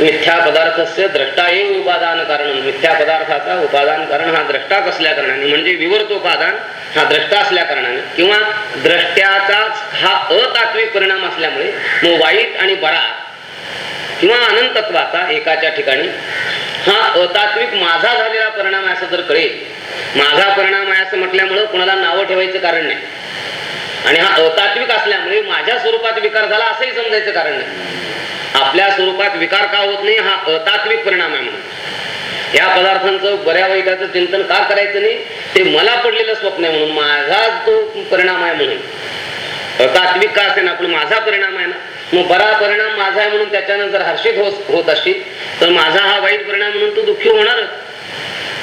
मिथ्या पदार्थस्य द्रष्टा एव उपादान कारण. मिथ्या पदार्थाचा उपादान कारण हा द्रष्टाच असल्या कारणाने? म्हणजे विवर्तोपादान हा द्रष्टा असल्या कारणाने. किंवा द्रष्ट्याचाच हा अतात्विक परिणाम असल्यामुळे मग वाईट आणि बरा किंवा अनंतत्वाचा एकाच्या ठिकाणी हा अतात्विक माझा झालेला परिणाम आहे असं जर कळेल माझा परिणाम आहे असं म्हटल्यामुळं कुणाला नावं ठेवायचं कारण नाही. आणि हा अतात्विक असल्यामुळे माझ्या स्वरूपात विकार झाला असंही समजायचं कारण नाही. आपल्या स्वरूपात विकार का होत नाही हा अतात्विक परिणाम आहे म्हणून. या पदार्थांचं बऱ्या वाईटाचं चिंतन का करायचं नाही ते मला पडलेलं स्वप्न आहे म्हणून माझा तो परिणाम आहे म्हणून. तात्विक का असेल पण माझा परिणाम आहे ना. मग बरा परिणाम माझा आहे म्हणून त्याच्यानं जर हर्षित होत होत असतील तर माझा हा वाईट परिणाम म्हणून तो दुःखी होणारच.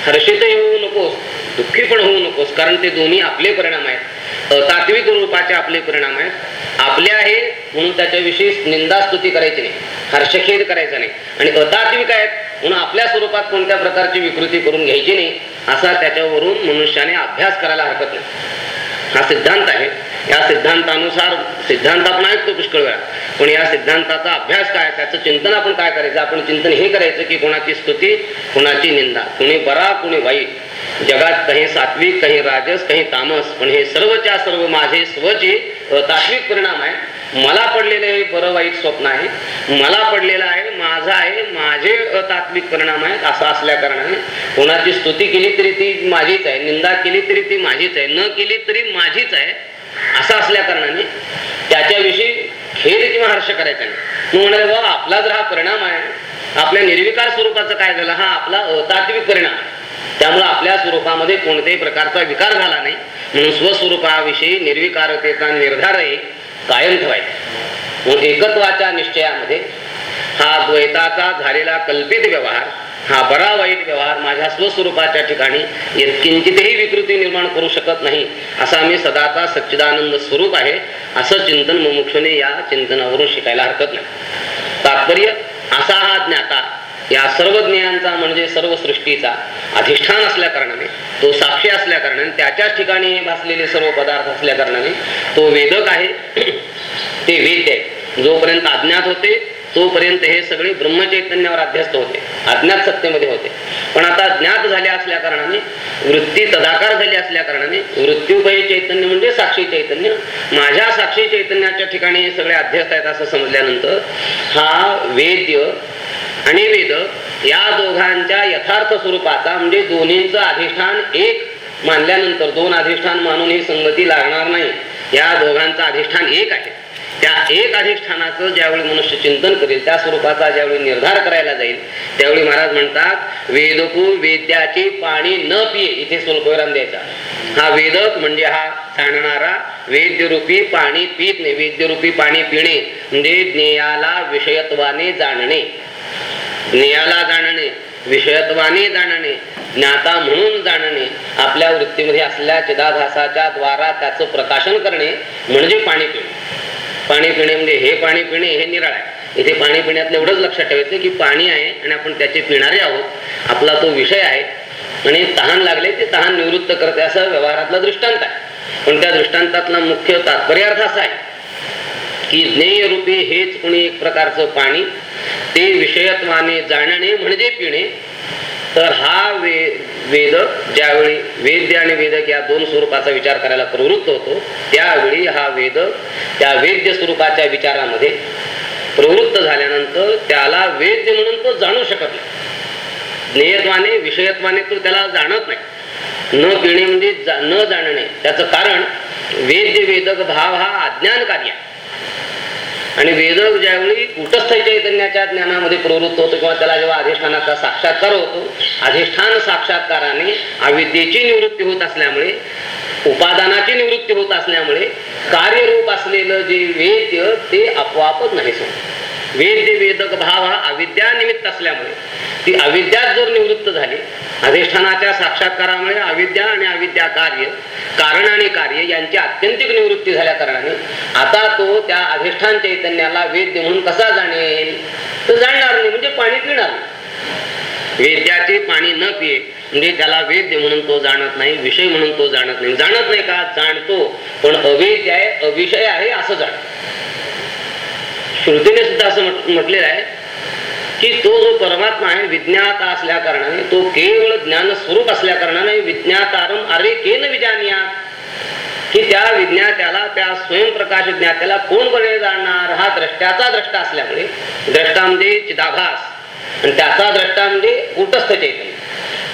हर्षितही होऊ नकोस दुःखी पण होऊ नकोस कारण ते दोन्ही आपले परिणाम आहेत. तात्विक रूपाचे आपले परिणाम आहेत. आपले आहे म्हणून त्याच्याविषयी निंदा स्तुती करायची नाही. हर्षखेद करायचा नाही. आणि अतात्विक आहेत म्हणून आपल्या स्वरूपात कोणत्या प्रकारची विकृती करून घ्यायची नाही असा त्याच्यावरून मनुष्याने अभ्यास करायला हरकत नाही. हा सिद्धांत आहे. या सिद्धांतानुसार सिद्धांत आपण ऐकतो पुष्कळ वेळा पण या सिद्धांताचा अभ्यास काय? त्याचं चिंतन आपण काय करायचं? आपण चिंतन हे करायचं की कोणाची स्तुती कोणाची निंदा. कुणी बरा कुणी वाईट. जगात काही सात्विक काही राजस काही तामस. पण हे सर्वच्या सर्व माझे स्वचे तात्विक परिणाम आहे. मला पडलेलं हे बरं वाईट स्वप्न आहे मला पडलेलं आहे माझं आहे माझे अतात्विक परिणाम आहेत असं असल्या कारणाने कोणाची स्तुती केली तरी ती माझीच आहे निंदा केली तरी ती माझीच आहे न केली तरी माझीच आहे असं असल्या कारणाने त्याच्याविषयी खेद किंवा हर्ष करायचा नाही. मग म्हणाले बाबा आपला जर हा परिणाम आहे. आपल्या निर्विकार स्वरूपाचं काय झालं? हा आपला अतात्विक परिणाम आहे. त्यामुळे आपल्या स्वरूपामध्ये कोणत्याही प्रकारचा विकार झाला नाही. म्हणून स्वस्वरूपाविषयी निर्विकारतेचा निर्धारही कायम ठेवायचा. एकत्वाच्या निश्चयामध्ये हा द्वैताचा झालेला कल्पित व्यवहार हा बरा वाईट व्यवहार माझ्या स्वस्वरूपाच्या ठिकाणी किंचितही विकृती निर्माण करू शकत नाही असा मी सदाचा सच्चिदानंद स्वरूप आहे असं चिंतन मुमुक्षुने या चिंतनावरून शिकायला हरकत नाही. तात्पर्य असा हा ज्ञाता या सर्व ज्ञानांचा म्हणजे सर्व सृष्टीचा अधिष्ठान असल्या कारणाने तो साक्षी असल्या कारणाने त्याच्याच ठिकाणी हे भासलेले सर्व पदार्थ असल्या कारणाने तो वेदक आहे. ते वेद्य आहे. जोपर्यंत अज्ञात होते तोपर्यंत हे सगळे ब्रह्मचैतन्यावर अध्यस्त होते. अज्ञात सत्तेमध्ये होते. पण आता ज्ञात झाले असल्या कारणाने वृत्ती तदाकार झाली असल्या कारणाने वृत्युपयी चैतन्य म्हणजे साक्षी चैतन्य. माझ्या साक्षी चैतन्याच्या ठिकाणी हे सगळे अध्यस्त आहेत असं समजल्यानंतर हा वेद्य आणि वेद या दोघांच्या यथार्थ स्वरूपाचा म्हणजे दोन्हींचं अधिष्ठान एक मानल्यानंतर दोन अधिष्ठान मानून ही संगती लागणार नाही. या दोघांचं अधिष्ठान एक आहे. त्या एक अधिष्ठानाचं ज्यावेळी मनुष्य चिंतन करेल त्या स्वरूपाचा ज्यावेळी निर्धार करायला जाईल त्यावेळी महाराज म्हणतात वेदकू वेद्याचे पाणी न पिये इथे स्वल्पविराम द्यायचा. हा वेदक म्हणजे हा सांगणारा वेद्यरूपी पाणी पित नाही. वेद्यरूपी पाणी पिणे म्हणजे ज्ञेयाला विषयत्वाने जाणणे. नियाला जाणणे विषयत्वाने जाणणे ज्ञाता म्हणून जाणणे आपल्या वृत्तीमध्ये असलेल्या चिदाभासाच्या द्वारा त्याचं प्रकाशन करणे म्हणजे पाणी पिणे. पाणी पिणे म्हणजे हे पाणी पिणे हे निराळ आहे. इथे पाणी पिण्यातलं एवढंच लक्षात ठेवायचं की पाणी आहे आणि आपण त्याचे पिणारे आहोत. आपला तो विषय आहे आणि तहान लागले ते तहान निवृत्त करते असं व्यवहारातला दृष्टांत आहे. पण त्या दृष्टांतातला मुख्य तात्पर्य अर्थ असा आहे की ज्ञेय रूपी हेच कुणी एक प्रकारचं पाणी ते विषयत्वाने जाणणे म्हणजे पिणे. तर हा वे वेद ज्यावेळी वेद्य आणि वेदक या दोन स्वरूपाचा विचार करायला प्रवृत्त होतो त्यावेळी हा वेद त्या वेद्य स्वरूपाच्या विचारामध्ये प्रवृत्त झाल्यानंतर त्याला वेद्य म्हणून तो जाणू शकत नाही. ज्ञेयत्वाने विषयत्वाने तो त्याला जाणत नाही. न पिणे म्हणजे न जाणणे. त्याचं कारण वेद्य वेदक भाव हा अज्ञान कार्य आहे. आणि वेद ज्यावेळी कुटस्थ चैतन्याच्या ज्ञानामध्ये प्रवृत्त होतो किंवा त्याला जेव्हा अधिष्ठानाचा साक्षात्कार होतो अधिष्ठान साक्षात्काराने अविद्येची निवृत्ती होत असल्यामुळे उपादानाची निवृत्ती होत असल्यामुळे कार्यरूप असलेलं जे वेद्य ते आपोआपच नाही वेद्य वेदक भाव हा अविद्या निमित्त असल्यामुळे. ती अविद्या जर निवृत्त झाली अधिष्ठानाच्या साक्षात्कारामुळे अविद्या आणि अविद्या कार्य कारण आणि कार्य यांची अत्यंतिक निवृत्ती झाल्या कारणाने आता तो त्या अधिष्ठान चैतन्याला वेद्य म्हणून कसा जाणेल? तो जाणणार नाही म्हणजे पाणी पिणार वेद्याचे पाणी न पिये म्हणजे त्याला वेद्य म्हणून तो जाणत नाही विषय म्हणून तो जाणत नाही. जाणत नाही का? जाणतो. पण अवेद्य आहे अविषय आहे असं जाण श्रुतीने सुद्धा असं म्हटलेलं आहे की तो जो परमात्मा आहे विज्ञाता असल्या कारणाने तो केवळ ज्ञान स्वरूप असल्या कारणाने विज्ञातारम अरे केन विजानिया. की त्या विज्ञात्याला त्या स्वयंप्रकाश ज्ञात्याला कोण बरे जाणणार हा द्रष्ट्याचा द्रष्टा असल्यामुळे द्रष्टा म्हणजे चिदाभास. आणि त्याचा द्रष्टा म्हणजे कुटस्थ चैतन्य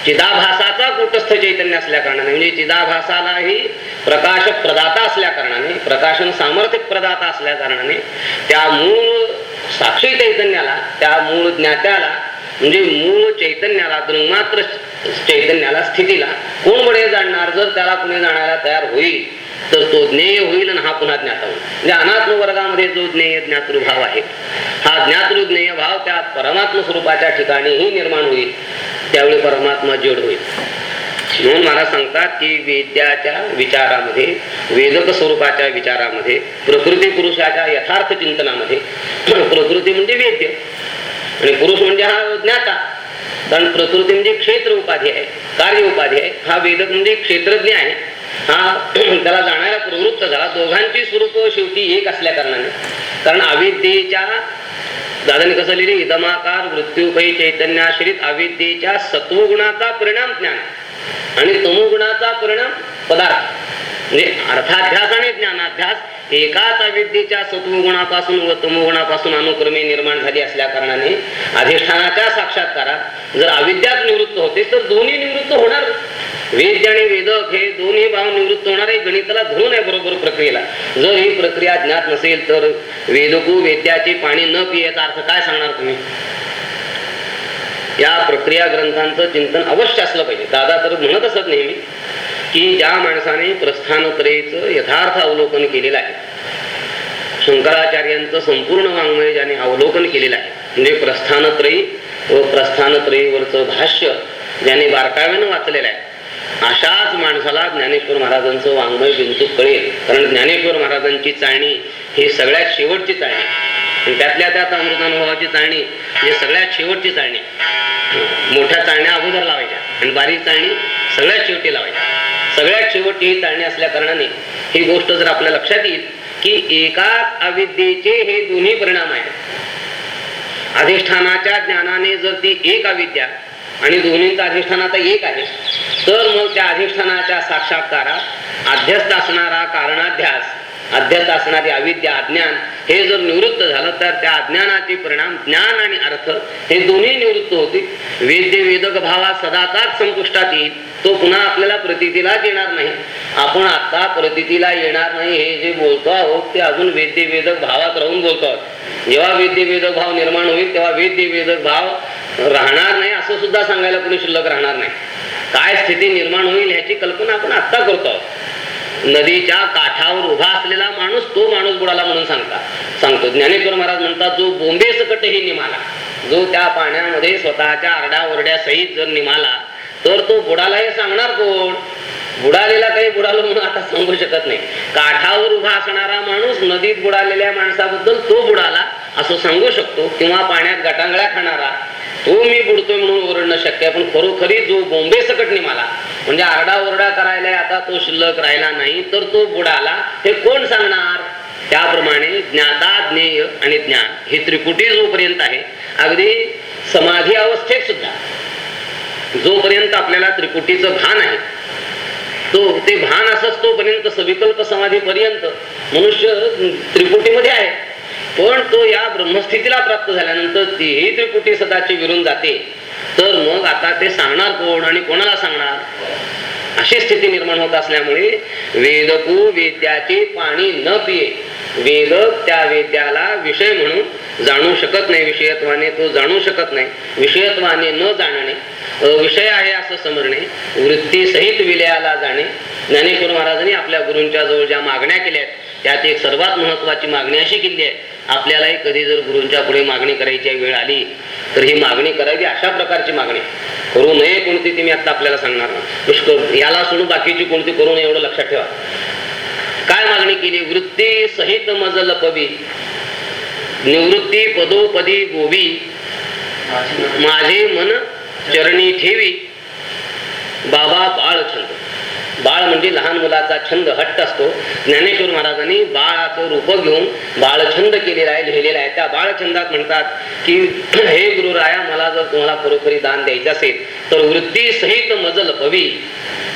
चिदाभासाचा कुटस्थ चैतन्य असल्या कारणाने म्हणजे चिदाभासालाही प्रकाश प्रदाता असल्या कारणाने प्रकाशन सामर्थ्य प्रदाता असल्या कारणाने त्या मूळ साक्षी चैतन्याला त्या मूळ ज्ञात्याला म्हणजे मूळ चैतन्याला दृंगमात्र चैतन्याला स्थितीला. कोण पुढे जाणणार? जर त्याला कुणी जाणायला तयार होईल तर तो ज्ञेय होईल आणि हा पुन्हा ज्ञाता होईल. म्हणजे अनात्म वर्गामध्ये जो ज्ञेय ज्ञातृभाव आहे हा ज्ञातृ ज्ञेय भाव त्या परमात्म स्वरूपाच्या ठिकाणीही निर्माण होईल. त्यावेळी परमात्मा जड होईल. म्हणून मला सांगतात की वेद्याच्या विचारामध्ये वेदक स्वरूपाच्या विचारामध्ये प्रकृती पुरुषाच्या यथार्थ चिंतनामध्ये प्रकृती म्हणजे वेद्य. आणि पुरुष म्हणजे हा ज्ञाता. कारण प्रकृती म्हणजे क्षेत्र उपाधी आहे कार्य उपाधी आहे हा वेदक म्हणजे क्षेत्रज्ञ आहे. हा त्याला जाणारा प्रवृत्त झाला. दोघांची स्वरूप शेवटी एक असल्या कारणाने. कारण अविद्येच्या दादाने कसं लिहिले? इदमाकार मृत्यूपै चैतन्याश्रित अविद्येच्या सत्वगुणाचा परिणाम ज्ञान. आणि तमोगुणाचा परिणाम पदार्थ. म्हणजे अर्थाध्यास आणि ज्ञानाध्यास एकाच अविद्येच्या सत्वगुणापासून व तमोगुणापासून अनुक्रमे निर्माण झाली असल्या कारणाने अधिष्ठानाच्या साक्षात्कारात जर अविद्यात निवृत्त होते तर दोन्ही निवृत्त होणार. वेद्य आणि वेदक हे दोन्ही भाव निवृत्त होणार आहे गणिताला धरून आहे बरोबर प्रक्रियेला. जर ही प्रक्रिया ज्ञात नसेल तर वेदकू वेद्याचे पाणी न पियाचा अर्थ काय सांगणार तुम्ही? या प्रक्रिया ग्रंथांचं चिंतन अवश्य असलं पाहिजे. दादा तर म्हणत असत नेहमी की ज्या माणसाने प्रस्थानत्रयेचं यथार्थ अवलोकन केलेलं आहे शंकराचार्यांचं संपूर्ण वाङ्मय ज्याने अवलोकन केलेलं आहे म्हणजे प्रस्थानत्रयी व प्रस्थानत्रयीवरचं भाष्य ज्याने बारकाव्यानं वाचलेलं आहे अशाच माणसाला ज्ञानेश्वर महाराजांचं वाङ्मय बिंदू कळेल. कारण ज्ञानेश्वर महाराजांची चाळणी ही सगळ्यात शेवटची चाळणी. आणि त्यातल्या त्यात अमृतानुभवाची चाळणी म्हणजे सगळ्यात शेवटची चाळणी. मोठ्या चाळण्या अगोदर लावायच्या आणि बारीक चाळणी सगळ्यात शेवटी लावायच्या. सगळ्यात शेवटी ही चाळणी असल्या कारणाने ही गोष्ट जर आपल्या लक्षात येईल की एकाच अविद्येचे हे दोन्ही परिणाम आहेत. अधिष्ठानाच्या ज्ञानाने जर ती एक अविद्या आणि दोन्हींचा अधिष्ठान आता एक आहे तर मग त्या अधिष्ठानाच्या साक्षात्कारात अध्यस्त असणारा कारणाध्यास अध्यस्त असणारी अविद्या अज्ञान हे जर निवृत्त झालं तर त्या अज्ञानाचे परिणाम ज्ञान आणि अर्थ हे दोन्ही निवृत्त होतील. वेद्य वेदक भावा सदाचाच संपुष्टात येईल. तो पुन्हा आपल्याला प्रतीतीलाच येणार नाही. आपण आता प्रतीतीला येणार नाही हे जे बोलतो आहोत ते अजून वेद्य वेदक भावात राहून बोलतो आहोत. जेव्हा वेद्य वेदक भाव निर्माण होईल तेव्हा वेद्य वेदक भाव राहणार नाही असं सुद्धा सांगायला कोणी शिल्लक राहणार नाही. काय स्थिती निर्माण होईल ह्याची कल्पना आपण आत्ता करतो आहोत. नदीच्या काठावर उभा असलेला माणूस तो माणूस बुडाला म्हणून सांगता. सांगतो. ज्ञानेश्वर महाराज म्हणतात जो बोंबे सकटही निमाला. जो त्या पाण्यामध्ये स्वतःच्या आरडाओरड्या सहित जर निमाला तर तो बुडाला हे सांगणार कोण? बुडालेला काही बुडालो म्हणून आता सांगू शकत नाही. काठावर उभा असणारा माणूस नदीत बुडालेल्या माणसाबद्दल तो बुडाला असं सांगू शकतो. किंवा पाण्यात गटांगळ्या खाणारा तो मी बुडतोय म्हणून ओरडणं शक्य आहे. पण खरोखरी जो बोंबे सकट निमाला म्हणजे आरडा ओरडा करायला आता तो शिल्लक राहिला नाही तर तो बुडाला. हे कोण सांगणार? त्याप्रमाणे ज्ञाता ज्ञेय आणि ज्ञान ही त्रिकुटी जोपर्यंत आहे अगदी समाधी अवस्थेत सुद्धा जोपर्यंत आपल्याला त्रिकुटीचं भान आहे तो ते भान असच तोपर्यंत सविकल्प समाधीपर्यंत मनुष्य त्रिपुटीमध्ये आहे. पण तो या ब्रह्मस्थितीला प्राप्त झाल्यानंतर तीही त्रिपुटी सदाची विरून जाते. तर मग आता ते सांगणार कोण आणि कोणाला सांगणार? अशी स्थिती निर्माण होत असल्यामुळे वेदकू वेद्याचे पाणी न पिये. वेदक त्या वेद्याला विषय म्हणून जाणू शकत नाही विषयत्वाने तो जाणू शकत नाही विषयत्वाने न जाणणे विषय आहे असं समजणे वृत्ती सहित विलयाला जाणे. ज्ञानेश्वर महाराजांनी आपल्या गुरूंच्या जवळ ज्या मागण्या केल्या आहेत त्यात एक सर्वात महत्वाची मागणी अशी केली आहे आपल्यालाही कधी जर गुरूंच्या पुढे मागणी करायची वेळ आली तर ही मागणी करावी अशा प्रकारची मागणी. करू नये कोणती ती मी आता आपल्याला सांगणार नाही. पुष्कळ याला सोडून बाकीची कोणती करू नये एवढं लक्षात ठेवा. काय मागणी केली? वृत्ती सहित मजल पवी निवृत्ती पदोपदी गोवी. माझे मन चरणी ठेवी. बाबा बाळ छंद बाळ म्हणजे लहान मुलाचा छंद हट्ट असतो. ज्ञानेश्वर महाराजांनी बाळाचं रूप घेऊन बाळछंद केलेला आहे लिहिलेला आहे. त्या बाळछंदात म्हणतात की हे गुरुराया मला जर तुम्हाला खरोखरी दान द्यायचं असेल तर वृत्ती सहित मजल पवी.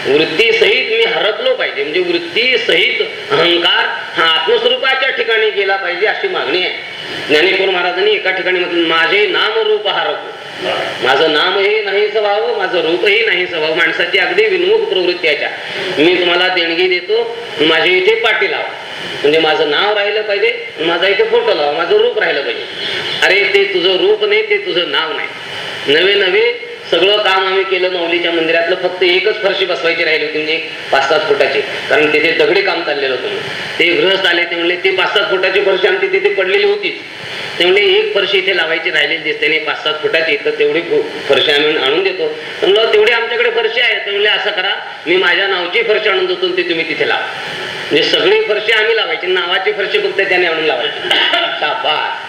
वृत्ती सहित मी हरपलो पाहिजे. म्हणजे वृत्ती सहित अहंकार हा आत्मस्वरूपाच्या ठिकाणी गेला पाहिजे अशी मागणी आहे. ज्ञानेश्वर महाराजांनी एका ठिकाणी म्हटलं माझे नाम रूप हरपो. माझं नामही नाही व्हावं माझं रूपही नाही व्हावं. माणसाची अगदी विनमुख प्रवृत्त्याच्या मी तुम्हाला देणगी देतो माझ्या इथे पाठी लावा. म्हणजे माझं नाव राहिलं पाहिजे माझा इथे फोटो लावा माझं रूप राहिलं पाहिजे. अरे ते तुझं रूप नाही ते तुझं नाव नाही. नवे नवे सगळं काम आम्ही केलं माऊलीच्या मंदिरातलं फक्त एकच फरशी बसवायची राहिली होती म्हणजे एक पाच सात फुटाची. कारण तिथे दगडी काम चाललेलं होतं. ते गृहस्थ आले ते म्हणले ते पाच सात फुटाची फरशी आमची तिथे पडलेली होतीच. ते म्हणले एक फरशी इथे लावायची राहिलेली दिसते नाही पाच सात फुटाची तर तेवढी फरशी आम्ही आणून देतो. म्हणलं हो, तेवढी आमच्याकडे फरशी आहे. ते म्हणले असं करा मी माझ्या नावची फरशी आणून देतो ते ती तुम्ही तिथे लावा. म्हणजे सगळी फरशी आम्ही लावायची नावाची फरशी फक्त त्याने आणून लावायची.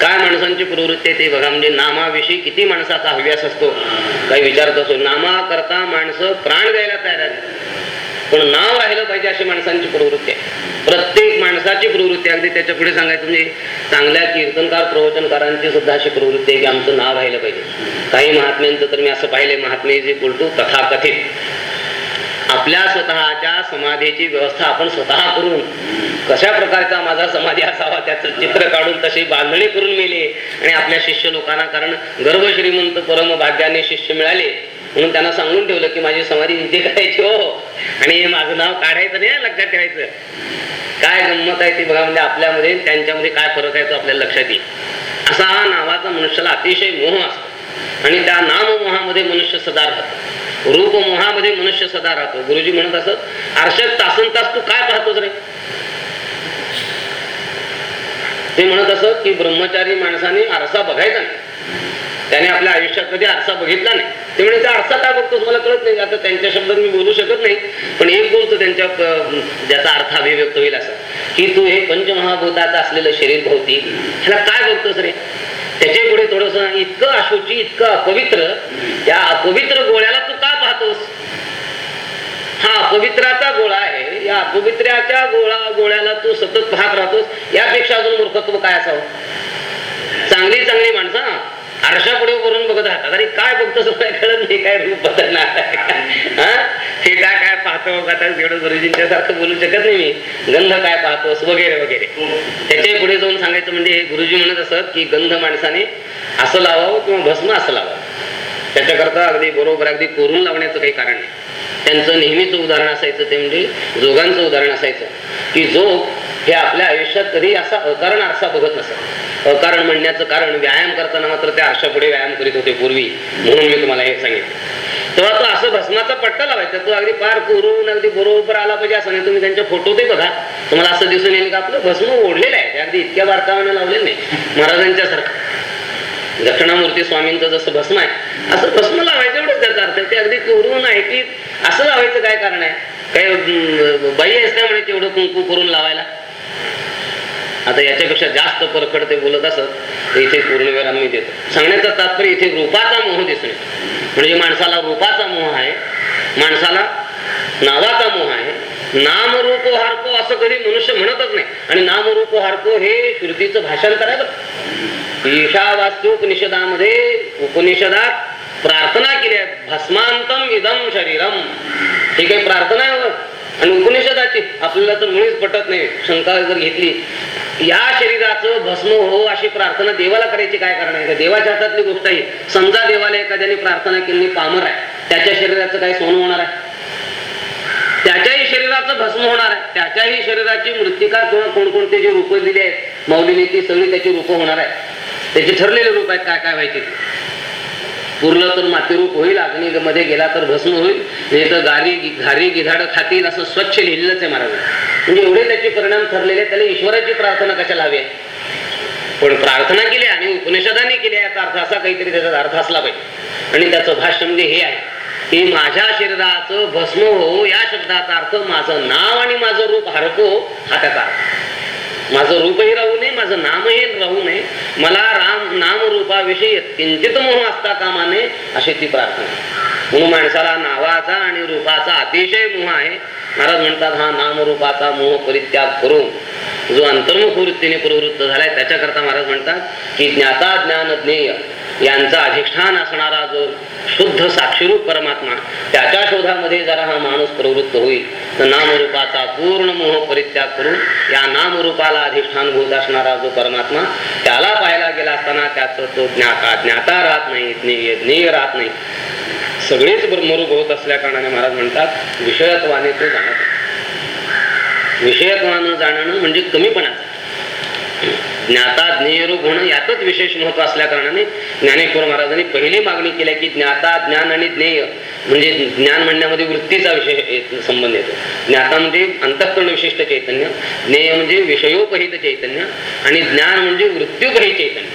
काय माणसांची प्रवृत्ती ते बघा. म्हणजे नामाविषयी किती माणसाचा हव्यास असतो? काही विचारत असतो नामा करता माणसं प्राण द्यायला तयार आहेत. पण नाव राहिलं पाहिजे अशी माणसांची प्रवृत्ती आहे. प्रत्येक माणसाची प्रवृत्ती अगदी त्याच्या पुढे सांगायचं म्हणजे चांगल्या कीर्तनकार प्रवचनकारांची सुद्धा अशी प्रवृत्ती आहे की आमचं नाव राहिलं पाहिजे. काही महात्म्यांचं तर मी असं पाहिले महात्मे जे बोलतो तथाकथित. आपल्या स्वतःच्या समाधीची व्यवस्था आपण स्वतः करून कशा प्रकारचा माझा समाधी असावा त्याचं चित्र काढून तशी बांधणी करून मेले आणि आपल्या शिष्य लोकांना कारण गर्भ श्रीमंत परम भाग्याने शिष्य मिळाले म्हणून त्यांना सांगून ठेवलं की माझी समाधी इथे करायची हो. आणि हे माझं नाव काढायचं नाही लक्षात ठेवायचं. काय गंमत आहे ती बघा म्हणजे आपल्यामध्ये त्यांच्यामध्ये काय फरक आहे तो आपल्याला लक्षात येईल. असा हा नावाचा मनुष्याला अतिशय मोह असतो. आणि त्या नाममोहामध्ये मनुष्य सदा राहतो. रूप मोहामध्ये मनुष्य सदा राहतो. गुरुजी म्हणत असत आरशात तासन तास तू काय पाहतोस रे? ते म्हणत असत की ब्रह्मचारी माणसाने आरसा बघायचा नाही. त्याने आपल्या आयुष्यात कधी आरसा बघितला नाही. ते म्हणजे त्या आरसा काय बघतोस? मला कळत नाही. आता त्यांच्या शब्दात मी बोलू शकत नाही. पण एक बोलतो त्यांच्या ज्याचा अर्थ अभिव्यक्त होईल असा की तू हे पंचमहाभूताचं असलेलं शरीर भोवती ह्याला काय बघतोस रे? त्याच्या पुढे थोडस इतकं अशोची इतकं अपवित्र त्या अपवित्र गोळ्याला तू का हा अपवित्राचा गोळा आहे. या अपवित्र्याच्या गोळा गोळ्याला तू सतत पाहत राहतोस. यापेक्षा अजून मूर्खत्व काय असावं? चांगली चांगली माणसं आरशा आरशापुढे करून बघत राहतात. अरे काय बघतो काय कळत नाही. काय रूप बदलणार हा? हे काय काय पाहतो? आता एवढं बोलू शकत नाही मी? गंध काय पाहतोस? वगैरे वगैरे. त्याच्या पुढे जाऊन सांगायचं म्हणजे हे गुरुजी म्हणत असत की गंध माणसाने असं लावावं किंवा भस्म असं लावावं. त्याच्याकरता अगदी बरोबर अगदी कोरून लावण्याचं काही कारण नाही. त्यांचं नेहमीच उदाहरण असायचं ते म्हणजे जोगांचं उदाहरण असायचं. की जोग हे आपल्या आयुष्यात कधी असा अकारण आरसा बघत नसत. अकारण म्हणण्याचं कारण व्यायाम करताना मात्र त्या आरशापुढे व्यायाम करीत होते पूर्वी. म्हणून मी तुम्हाला हे सांगितलं. तेव्हा तो असं भस्माचा पट्टा लावायचा. तो अगदी पार कोरून अगदी बरोबर आला पाहिजे असं नाही. तुम्ही त्यांच्या फोटो ते बघा. तुम्हाला असं दिसून येईल का? आपलं भस्म ओढलेलं आहे. ते अगदी इतक्या बारकाव्याने लावलेलं नाही. महाराजांच्या सारखं दक्षिणामूर्ती स्वामींचं जसं भस्म आहे असं भस्म लावायचं एवढंच त्याचा अर्थ. आहे. ते अगदी कोरून आहे की असं लावायचं काय कारण आहे? काय अं, बाई असल्यामुळे तेवढं कुंकू करून लावायला? आता याच्यापेक्षा जास्त परखड ते बोलत असत तर इथे पूर्णविराम आम्ही देतो. सांगण्याचा तात्पर्य इथे रूपाचा मोह दिसणे म्हणजे माणसाला रूपाचा मोह आहे माणसाला नावाचा मोह आहे. नामरूप हारको असं कधी मनुष्य म्हणतच नाही. आणि नामरूप हारको हे श्रुतीचं भाषांतर आहे बरं. ईशावास्योपनिषदामध्ये उपनिषदात प्रार्थना केली आहे भस्मांतम इदम शरीरम. ही काही प्रार्थना आहे आणि उपनिषदाची आपल्याला तर मुळीच पटत नाही. शंका जर घेतली या शरीराचं भस्म हो अशी प्रार्थना देवाला करायची काय कारण आहे? देवाच्या हातातली गोष्ट आहे. समजा देवाला एखाद्याने प्रार्थना केली पामर आहे. त्याच्या शरीराचं काय सोनं होणार आहे. त्याच्याही शरीराचं भस्म होणार आहे. त्याच्याही शरीराची मृत्तिका किंवा कोणकोणते जे रूप दिली आहेत मौलीने ती सगळी त्याची रूप होणार आहे त्याचे ठरलेले रूप आहेत काय काय व्हायचे. पुरलं तर मातीरूप होईल अग्नि मध्ये गेला तर भस्म होईल नाही तर गारी घारी गिधाड खातील असं स्वच्छ लिहिलेलंच आहे महाराज. म्हणजे एवढे त्याचे परिणाम ठरलेले त्याला ईश्वराची प्रार्थना कशाला हवी आहे? पण प्रार्थना केली आणि उपनिषदाने केली याचा अर्थ असा काहीतरी त्याचा अर्थ असला पाहिजे. आणि त्याचं भाष्य म्हणजे हे आहे की माझ्या शरीराचं भस्म हो या शब्दाचा अर्थ माझं नाव आणि माझं रूप हरपो हा त्याचा अर्थ. माझं रूपही राहू नये माझं नामही राहू नये. मला राम नामरूपाविषयी किंचित मोह असता कामा नये अशी ती प्रार्थना. म्हणून माणसाला नावाचा आणि रूपाचा अतिशय मोह आहे. महाराज म्हणतात हा नामरूपाचा मोह परित्याग करून जो अंतर्मुख वृत्तीने प्रवृत्त झालाय त्याच्याकरता महाराज म्हणतात की ज्ञाता ज्ञान ज्ञेय यांचा अधिष्ठान असणारा जो शुद्ध साक्षीरूप परमात्मा त्याच्या शोधामध्ये जरा हा माणूस प्रवृत्त होईल. तर नामरूपाचा पूर्ण मोह परित्याग करून या नामरूपाला अधिष्ठानभूत असणारा जो परमात्मा त्याला पाहायला गेला असताना त्याचं तो ज्ञाता ज्ञाता राहत नाही ज्ञेय ज्ञेय राहत नाही सगळेच ब्रह्मरूप होत असल्या कारणाने महाराज म्हणतात विषयत्वाने ते जाणत विषयत्वानं जाणणं म्हणजे कमीपणाचं ज्ञाता ज्ञेयरूप होणं यातच विशेष महत्त्व असल्या कारणाने ज्ञानेश्वर महाराजांनी पहिली मागणी केली की ज्ञाता ज्ञान आणि ज्ञेय म्हणजे ज्ञान म्हणण्यामध्ये वृत्तीचा विशेष संबंध येतो. ज्ञाता म्हणजे अंतःकरण विशिष्ट चैतन्य ज्ञेय म्हणजे विषयोपहित चैतन्य आणि ज्ञान म्हणजे वृत्त्युपहित चैतन्य.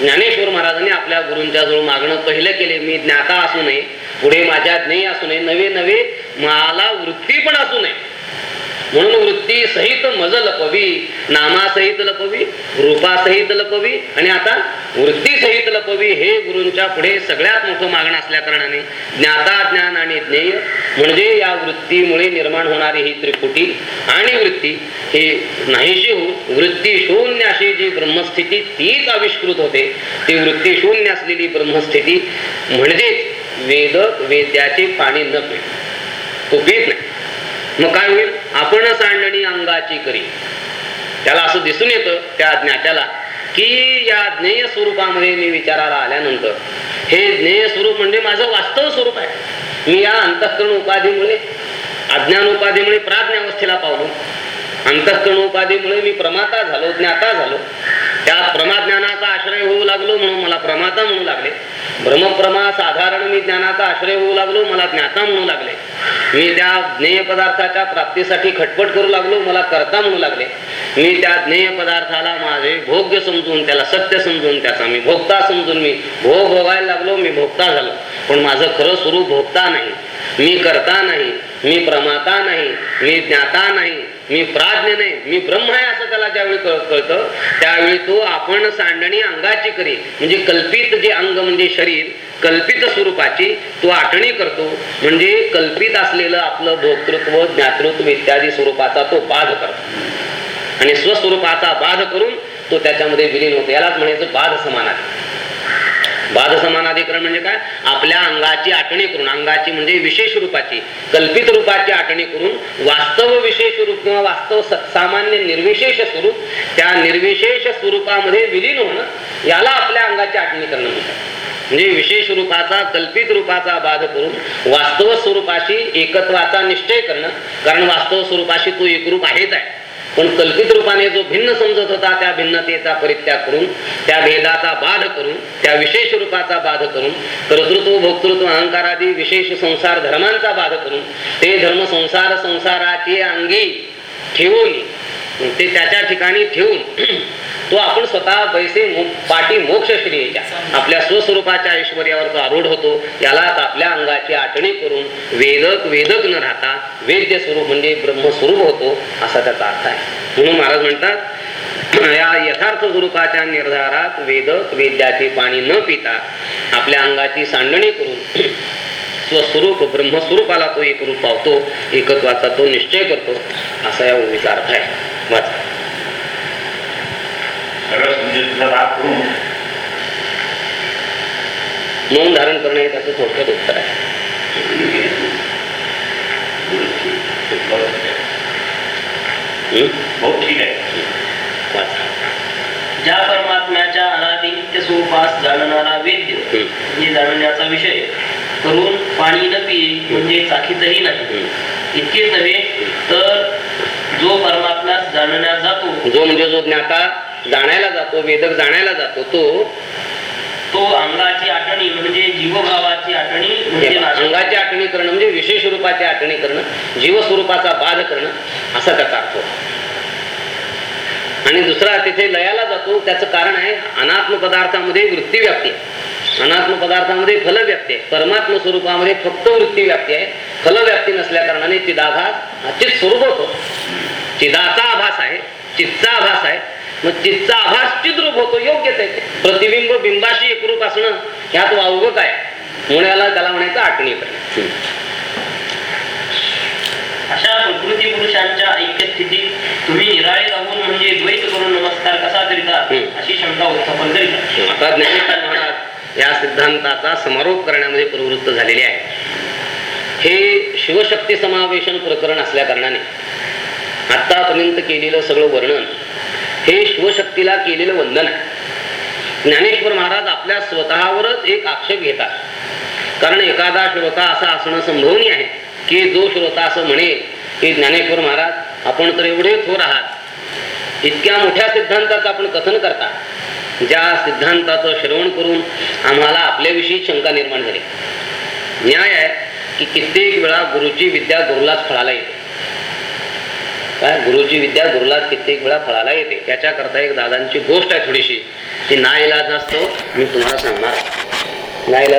ज्ञानेश्वर महाराजांनी आपल्या गुरूंच्या जवळ मागणं पहिलं केले मी ज्ञाता असू नये पुढे माझ्या ज्ञेय असू नये नवे नवे मला वृत्ती पण असू नये. म्हणून वृत्ती सहित मज लपवी नामासहित लपवी रूपासहित लपवी आणि आता वृत्ती सहित लपवी हे गुरूंच्या पुढे सगळ्यात मोठं मागणं असल्या कारणाने ज्ञाता ज्ञान आणि ज्ञेय म्हणजे या वृत्तीमुळे निर्माण होणारी ही त्रिपुटी आणि वृत्ती ही नाहीशी होऊन वृत्ती शून्य अशी जी ब्रह्मस्थिती तीच आविष्कृत होते ती वृत्ती शून्य असलेली ब्रह्मस्थिती म्हणजेच वेद वेद्याचे पाणी न पिणे. तो पित नाही. मग काय होईल? आपण सांडणी अंगाची करी. त्याला असं दिसून येतं त्या ज्ञात्याला की या ज्ञेय स्वरूपामध्ये मी विचाराला आल्यानंतर हे ज्ञेय स्वरूप म्हणजे माझं वास्तव स्वरूप आहे. मी या अंतःकरण उपाधीमुळे अज्ञान उपाधीमुळे प्राज्ञावस्थेला पावलो. अंतःकरण उपाधीमुळे मी प्रमाता झालो ज्ञाता झालो. त्या प्रमाज्ञानाचा आश्रय होऊ लागलो म्हणून मला प्रमाता म्हणू लागले. ब्रह्मप्रमा साधारण मी ज्ञानाचा आश्रय होऊ लागलो मला ज्ञाता म्हणू लागले. मी त्या ज्ञेय पदार्थाच्या प्राप्तीसाठी खटपट करू लागलो मला करता म्हणू लागले. मी त्या ज्ञेय पदार्थाला माझे भोग्य समजून त्याला सत्य समजून त्याचा मी भोगता समजून मी भोग भोगायला लागलो मी भोगता झालो. पण माझं खरं स्वरूप भोगता नाही. मी करता नाही मी प्रमाता नाही मी ज्ञाता नाही. मी प्राज्ञ नाही मी ब्रह्म आहे असं त्याला ज्यावेळी कळ कळतं त्यावेळी तो आपण सांडणी अंगाची करी. म्हणजे कल्पित जे अंग म्हणजे शरीर कल्पित स्वरूपाची तो आठणी करतो. म्हणजे कल्पित असलेलं आपलं भोक्तृत्व ज्ञातृत्व इत्यादी स्वरूपाचा तो बाध करतो. आणि स्वस्वरूपाचा बाध करून तो त्याच्यामध्ये विलीन होतो. यालाच म्हणायचं बाध समानाधी बाध समानाधिकरण म्हणजे काय? आपल्या अंगाची आठणी करून अंगाची म्हणजे विशेष रूपाची कल्पित रूपाची आठणी करून वास्तव विशेष रूप किंवा वास्तव स- सामान्य निर्विशेष स्वरूप त्या निर्विशेष स्वरूपामध्ये विलीन होणं याला आपल्या अंगाची आठणी करणं म्हणतात. म्हणजे विशेष रूपाचा कल्पित रूपाचा बाध करून वास्तव स्वरूपाशी एकत्वाचा निश्चय करणं कारण वास्तव स्वरूपाशी तो एकरूप आहेच आहे. पण कल्पित रूपाने जो भिन्न समजत होता त्या भिन्नतेचा परित्याग करून त्या भेदाचा बाध करून त्या विशेष रूपाचा बाध करून कर्तृत्व भोक्तृत्व अहंकारादी विशेष संसार धर्मांचा बाध करून ते धर्म संसार संसाराची अंगी ठेवून ते त्याच्या ठिकाणी ठेवून तो आपण स्वतः बैसे पाठी मोक्षश्रियेच्या आपल्या स्वस्वरूपाच्या ऐश्वर्यावर तो आरूढ होतो यालाच आपल्या अंगाची आठणी करून वेदक वेदक न राहता वेद्य स्वरूप म्हणजे ब्रह्मस्वरूप होतो असा त्याचा अर्थ आहे म्हणून महाराज म्हणतात या यथार्थ स्वरूपाच्या निर्धारात वेदक वेद्याचे पाणी न पिता आपल्या अंगाची सांडणी करून स्वस्वरूप ब्रह्मस्वरूपाला तो एक रूप पावतो एकत्वाचा तो निश्चय करतो असा या ओळीचा अर्थ आहे वाचा. सगळं म्हणजे तुझा राग करून मौन धारण करणे हे त्याचं थोडक्यात उत्तर आहे? हो ठीक आहे. ज्या परमात्म्याच्या अनादि नित्य स्वरूपास जाणणारा वेद्य. म्हणजे जाणण्याचा विषय करून पाणी न पिये म्हणजे चाखीतही नाही. इतकेच नव्हे तर जो परमात्म्यास जाणण्यास जातो जो म्हणजे जो ज्ञाता जाणायला जातो वेदक जाणायला जातो तो तो अंगाची आठणी म्हणजे जीवभावाची आठणी म्हणजे. अंगाची आठवणी करणं म्हणजे विशेष रूपाची आठवणी करणं जीवस्वरूपाचा बाध करणं असा त्याचा अर्थ. आणि दुसरा तिथे लयाला जातो त्याचं कारण आहे अनात्म पदार्थामध्ये वृत्ती व्याप्ती आहे अनात्म पदार्थामध्ये फलव्याप्ती आहे. परमात्म स्वरूपामध्ये फक्त वृत्ती व्याप्ती आहे. फलव्याप्ती नसल्या कारणाने चिदाभास हा चित स्वरूप होतो. चिदाचा आभास आहे चित्तचा आभास आहे. मग चित्तचा आभास चिद्रूप होतो योग्यच आहे ते. प्रतिबिंब बिंबाशी एकरूप असणं ह्यात वावगं काय? म्हणून याला त्याला म्हणायचं आठवणी करणे अशा प्रकृती पुरुषांच्या ऐक्य स्थितीत तुम्ही निराळे राहून म्हणजे द्वैत करून नमस्कार कसा करीता. अशी शंका उत्थापन करीता. आता ज्ञानेश्वर महाराज या सिद्धांताचा समारोप करण्यामध्ये प्रवृत्त झालेले आहे हे शिवशक्ती समावेशन प्रकरण असल्या कारणाने आतापर्यंत केलेलं सगळं वर्णन हे शिवशक्तीला केलेलं वंदन आहे. ज्ञानेश्वर महाराज आपल्या स्वतःवरच एक आक्षेप घेतात. कारण एखादा श्रोता असा असणं संभवनी आहे की जो श्रोता असं म्हणेल की ज्ञानेश्वर महाराज आपण तर एवढे थोर आहात. इतक्या मोठ्या सिद्धांताचं आपण कथन करता. ज्या सिद्धांताचं श्रवण करून आम्हाला आपल्याविषयी शंका निर्माण झाली. न्याय आहे की कित्येक वेळा गुरुची विद्या गुरुलाच फळाला येते. काय गुरुची विद्या गुरुला कित्येक वेळा फळाला येते. त्याच्याकरता एक दादांची गोष्ट आहे थोडीशी. ती ना इलाज असतो मी तुम्हाला सांगणार. ना इलाज